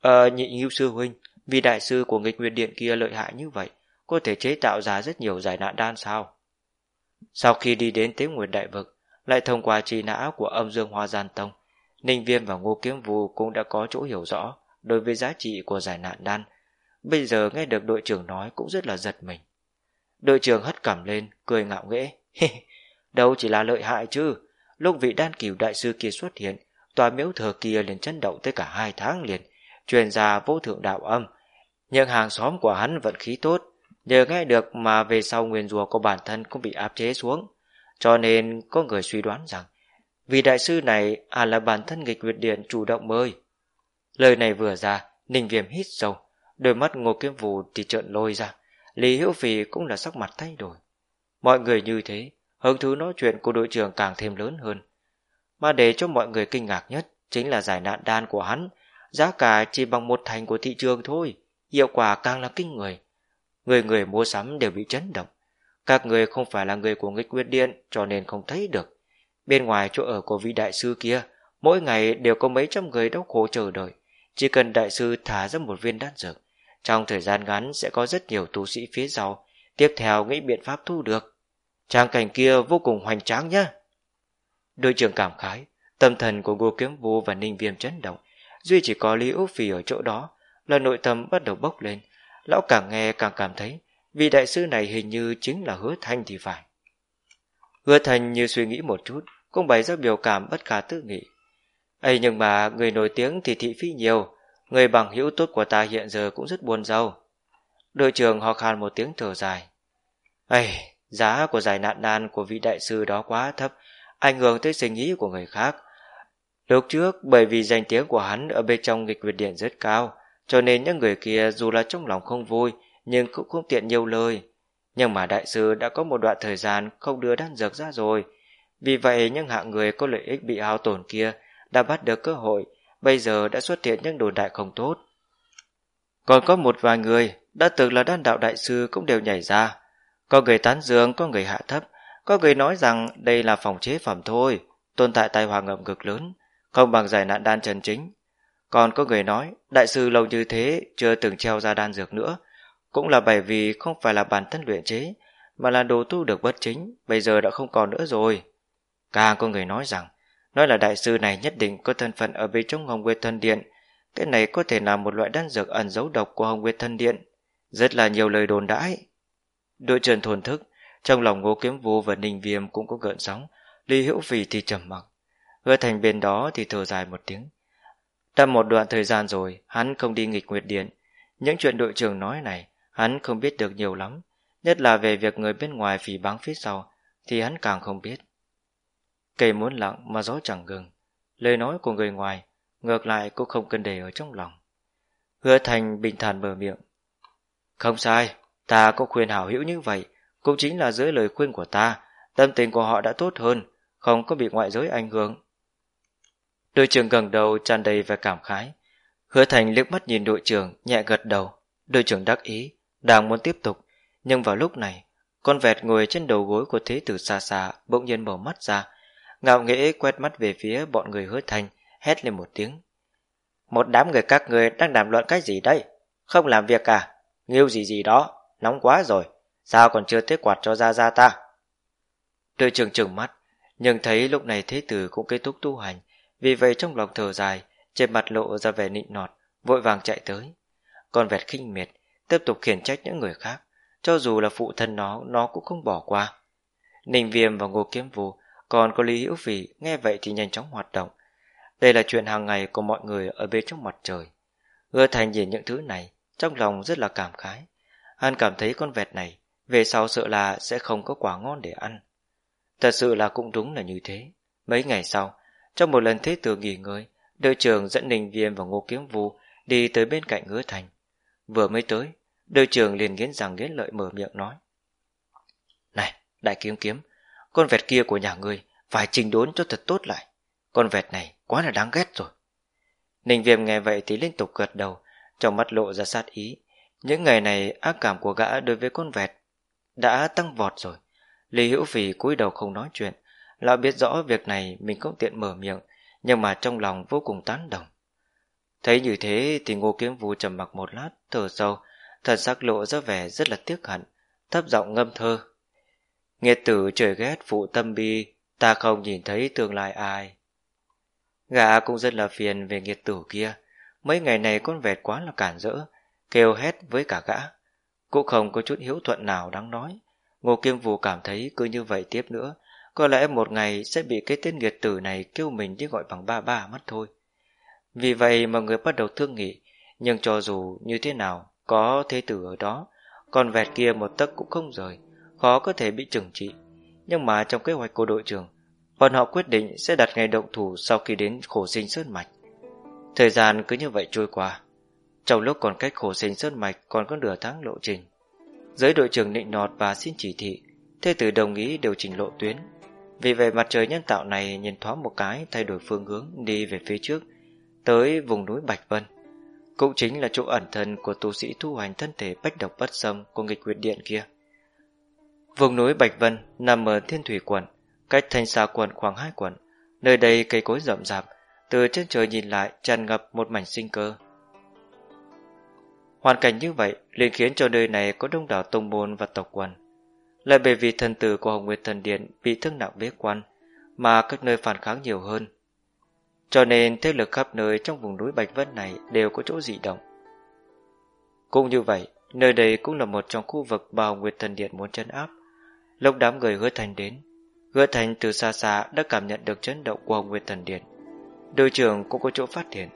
Ờ, nhị hữu sư huynh, vì đại sư của nghịch nguyệt điện kia lợi hại như vậy, có thể chế tạo ra rất nhiều giải nạn đan sao? Sau khi đi đến tế nguyệt đại vực, lại thông qua trì nã của âm dương hoa gian tông, Ninh Viêm và Ngô Kiếm vũ cũng đã có chỗ hiểu rõ đối với giá trị của giải nạn đan. Bây giờ nghe được đội trưởng nói cũng rất là giật mình. Đội trưởng hất cảm lên, cười ngạo nghễ. Đâu chỉ là lợi hại chứ. Lúc vị đan cửu đại sư kia xuất hiện, tòa miếu thờ kia liền chấn động tới cả hai tháng liền, truyền ra vô thượng đạo âm. Nhưng hàng xóm của hắn vận khí tốt, nhờ nghe được mà về sau nguyên rùa của bản thân cũng bị áp chế xuống. Cho nên có người suy đoán rằng vì đại sư này à là bản thân nghịch nguyệt điện chủ động mời. Lời này vừa ra, Ninh Viêm hít sâu, đôi mắt ngô kiếm vù thì trợn lôi ra. Lý Hữu Phì cũng là sắc mặt thay đổi. Mọi người như thế, hứng thú nói chuyện của đội trưởng càng thêm lớn hơn. Mà để cho mọi người kinh ngạc nhất chính là giải nạn đan của hắn, giá cả chỉ bằng một thành của thị trường thôi, hiệu quả càng là kinh người. Người người mua sắm đều bị chấn động. Các người không phải là người của nghịch quyết điện cho nên không thấy được. Bên ngoài chỗ ở của vị đại sư kia, mỗi ngày đều có mấy trăm người đau khổ chờ đợi. Chỉ cần đại sư thả ra một viên đan dược, trong thời gian ngắn sẽ có rất nhiều tu sĩ phía sau, tiếp theo nghĩ biện pháp thu được. Trang cảnh kia vô cùng hoành tráng nhá. Đội trưởng cảm khái, tâm thần của Ngô Kiếm Vô và Ninh Viêm chấn động, duy chỉ có Lý Úc Phì ở chỗ đó, là nội tâm bắt đầu bốc lên. Lão càng nghe càng cảm thấy, vị đại sư này hình như chính là hứa thanh thì phải. Hứa thanh như suy nghĩ một chút, cũng bày ra biểu cảm bất khả tư nghị. ấy nhưng mà người nổi tiếng thì thị phi nhiều, người bằng hữu tốt của ta hiện giờ cũng rất buồn giàu. Đội trưởng ho khan một tiếng thở dài. ấy giá của giải nạn đan của vị đại sư đó quá thấp, ảnh hưởng tới suy nghĩ của người khác. Lúc trước, bởi vì danh tiếng của hắn ở bên trong nghịch việt điện rất cao, cho nên những người kia dù là trong lòng không vui, nhưng cũng không tiện nhiều lời. Nhưng mà đại sư đã có một đoạn thời gian không đưa đan dược ra rồi, vì vậy những hạng người có lợi ích bị hao tổn kia đã bắt được cơ hội, bây giờ đã xuất hiện những đồn đại không tốt. Còn có một vài người đã từng là đan đạo đại sư cũng đều nhảy ra. Có người tán dương, có người hạ thấp, có người nói rằng đây là phòng chế phẩm thôi, tồn tại tai hòa ngầm cực lớn, không bằng giải nạn đan chân chính. Còn có người nói, đại sư lâu như thế chưa từng treo ra đan dược nữa, cũng là bởi vì không phải là bản thân luyện chế, mà là đồ tu được bất chính, bây giờ đã không còn nữa rồi. Càng có người nói rằng, nói là đại sư này nhất định có thân phận ở bên trong Hồng Nguyên Thân Điện, cái này có thể là một loại đan dược ẩn dấu độc của Hồng Nguyên Thân Điện. Rất là nhiều lời đồn đãi. Đội trưởng thồn thức, trong lòng ngô kiếm vô và ninh viêm cũng có gợn sóng, Lý Hữu Vì thì trầm mặc. Hứa thành bên đó thì thở dài một tiếng. Đã một đoạn thời gian rồi, hắn không đi nghịch nguyệt điện. Những chuyện đội trưởng nói này, hắn không biết được nhiều lắm. Nhất là về việc người bên ngoài phỉ báng phía sau, thì hắn càng không biết. Cây muốn lặng mà gió chẳng ngừng. Lời nói của người ngoài, ngược lại cũng không cần để ở trong lòng. Hứa thành bình thản mở miệng. Không sai, ta có khuyên hảo hữu như vậy, cũng chính là dưới lời khuyên của ta, tâm tình của họ đã tốt hơn, không có bị ngoại giới ảnh hưởng. Đội trưởng gần đầu tràn đầy vẻ cảm khái. Hứa Thành liếc mắt nhìn đội trưởng, nhẹ gật đầu. Đội trưởng đắc ý, đang muốn tiếp tục. Nhưng vào lúc này, con vẹt ngồi trên đầu gối của thế tử xa xa bỗng nhiên mở mắt ra. Ngạo nghễ quét mắt về phía bọn người hứa Thành, hét lên một tiếng. Một đám người các người đang đàm luận cái gì đây? Không làm việc à? Nghiêu gì gì đó, nóng quá rồi. Sao còn chưa tới quạt cho ra ra ta? Đội trưởng trừng mắt, nhưng thấy lúc này thế tử cũng kết thúc tu hành, vì vậy trong lòng thở dài, trên mặt lộ ra vẻ nịnh nọt, vội vàng chạy tới. Con vẹt khinh miệt, tiếp tục khiển trách những người khác, cho dù là phụ thân nó, nó cũng không bỏ qua. Ninh Viêm và Ngô Kiếm Vũ, còn có Lý Hữu Phỉ nghe vậy thì nhanh chóng hoạt động. Đây là chuyện hàng ngày của mọi người ở bên trong mặt trời. Hứa Thành nhìn những thứ này, trong lòng rất là cảm khái. Hắn cảm thấy con vẹt này, về sau sợ là sẽ không có quả ngon để ăn. Thật sự là cũng đúng là như thế. Mấy ngày sau, trong một lần thế tử nghỉ ngơi, đội trưởng dẫn Ninh Viêm và Ngô Kiếm Vu đi tới bên cạnh hứa thành. Vừa mới tới, đội trưởng liền nghiến rằng nghiến lợi mở miệng nói. Này, đại kiếm kiếm, con vẹt kia của nhà ngươi phải trình đốn cho thật tốt lại. Con vẹt này quá là đáng ghét rồi. Ninh Viêm nghe vậy thì liên tục gật đầu, trong mắt lộ ra sát ý. Những ngày này ác cảm của gã đối với con vẹt đã tăng vọt rồi. Lý Hữu Phì cúi đầu không nói chuyện, Lão biết rõ việc này mình không tiện mở miệng, nhưng mà trong lòng vô cùng tán đồng. Thấy như thế thì Ngô Kiếm Vũ trầm mặc một lát, thở sâu, thật sắc lộ ra vẻ rất là tiếc hận, thấp giọng ngâm thơ. Nghiệt tử trời ghét phụ tâm bi, ta không nhìn thấy tương lai ai. Gã cũng rất là phiền về nghiệt tử kia, mấy ngày này con vẹt quá là cản rỡ, kêu hét với cả gã. Cũng không có chút hiếu thuận nào đáng nói. Ngô Kiếm Vũ cảm thấy cứ như vậy tiếp nữa, có lẽ một ngày sẽ bị cái tên nghiệt tử này kêu mình đi gọi bằng ba ba mất thôi. Vì vậy mọi người bắt đầu thương nghị, nhưng cho dù như thế nào, có thế tử ở đó, còn vẹt kia một tấc cũng không rời, khó có thể bị trừng trị. Nhưng mà trong kế hoạch của đội trưởng, bọn họ quyết định sẽ đặt ngày động thủ sau khi đến khổ sinh sơn mạch. Thời gian cứ như vậy trôi qua. Trong lúc còn cách khổ sinh sơn mạch còn có nửa tháng lộ trình. Giới đội trưởng nịnh nọt và xin chỉ thị, thế tử đồng ý điều chỉnh lộ tuyến vì vậy mặt trời nhân tạo này nhìn thoáng một cái thay đổi phương hướng đi về phía trước, tới vùng núi Bạch Vân. Cũng chính là chỗ ẩn thân của tu sĩ thu hành thân thể bách độc bất xâm của nghịch quyệt điện kia. Vùng núi Bạch Vân nằm ở thiên thủy quận, cách thanh xa quận khoảng hai quận. Nơi đây cây cối rậm rạp, từ trên trời nhìn lại tràn ngập một mảnh sinh cơ. Hoàn cảnh như vậy liền khiến cho nơi này có đông đảo tông môn và tộc quần là bởi vì thần tử của Hồng Nguyệt Thần Điện bị thương nặng bế quan, mà các nơi phản kháng nhiều hơn. Cho nên thế lực khắp nơi trong vùng núi Bạch Vân này đều có chỗ dị động. Cũng như vậy, nơi đây cũng là một trong khu vực mà Hồng Nguyệt Thần Điện muốn chấn áp. Lúc đám người hứa thành đến, hứa thành từ xa xa đã cảm nhận được chấn động của Hồng Nguyệt Thần Điện. Đội trưởng cũng có chỗ phát hiện.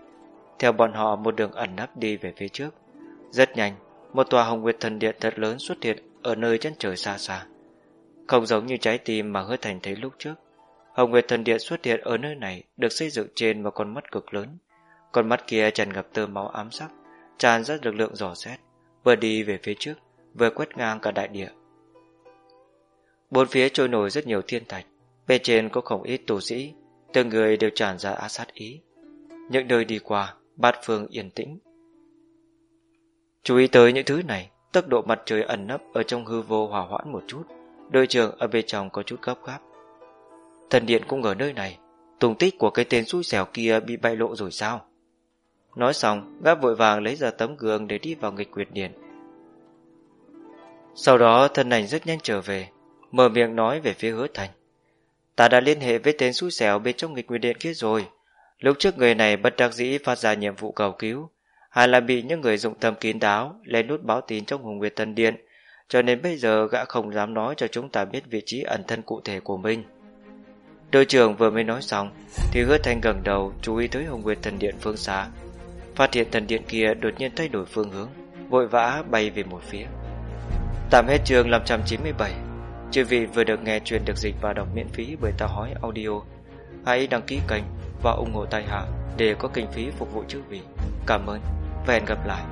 Theo bọn họ một đường ẩn nấp đi về phía trước. Rất nhanh, một tòa Hồng Nguyệt Thần Điện thật lớn xuất hiện ở nơi chân trời xa xa. Không giống như trái tim mà hứa thành thấy lúc trước. Hồng Nguyệt Thần Điện xuất hiện ở nơi này được xây dựng trên một con mắt cực lớn. Con mắt kia tràn ngập tơ máu ám sắc, tràn ra lực lượng dò xét, vừa đi về phía trước, vừa quét ngang cả đại địa. Bốn phía trôi nổi rất nhiều thiên thạch, bên trên có không ít tù sĩ, từng người đều tràn ra ác sát ý. Những nơi đi qua, bát phương yên tĩnh. Chú ý tới những thứ này, Tốc độ mặt trời ẩn nấp ở trong hư vô hòa hoãn một chút. Đội trưởng ở bên trong có chút gấp gáp. Thần điện cũng ở nơi này. Tùng tích của cái tên xui xẻo kia bị bại lộ rồi sao? Nói xong Gáp vội vàng lấy ra tấm gương để đi vào nghịch quyệt điện. Sau đó thân ảnh rất nhanh trở về, mở miệng nói về phía hứa thành. Ta đã liên hệ với tên xui xẻo bên trong nghịch quyệt điện kia rồi. Lúc trước người này bất đắc dĩ phát ra nhiệm vụ cầu cứu, hay là bị những người dụng tâm kín đáo lên nút báo tin trong Hùng Nguyệt Tân Điện, cho nên bây giờ gã không dám nói cho chúng ta biết vị trí ẩn thân cụ thể của mình. Đội trưởng vừa mới nói xong, thì hứa thanh gần đầu chú ý tới Hùng Nguyệt Thần Điện phương xa. Phát hiện thần điện kia đột nhiên thay đổi phương hướng, vội vã bay về một phía. Tạm hết chương 597 Chư vị vừa được nghe truyền được dịch và đọc miễn phí bởi Tao Hói Audio Hãy đăng ký kênh và ủng hộ tài hạ để có kinh phí phục vụ chư vị Cảm ơn. Và hẹn gặp lại.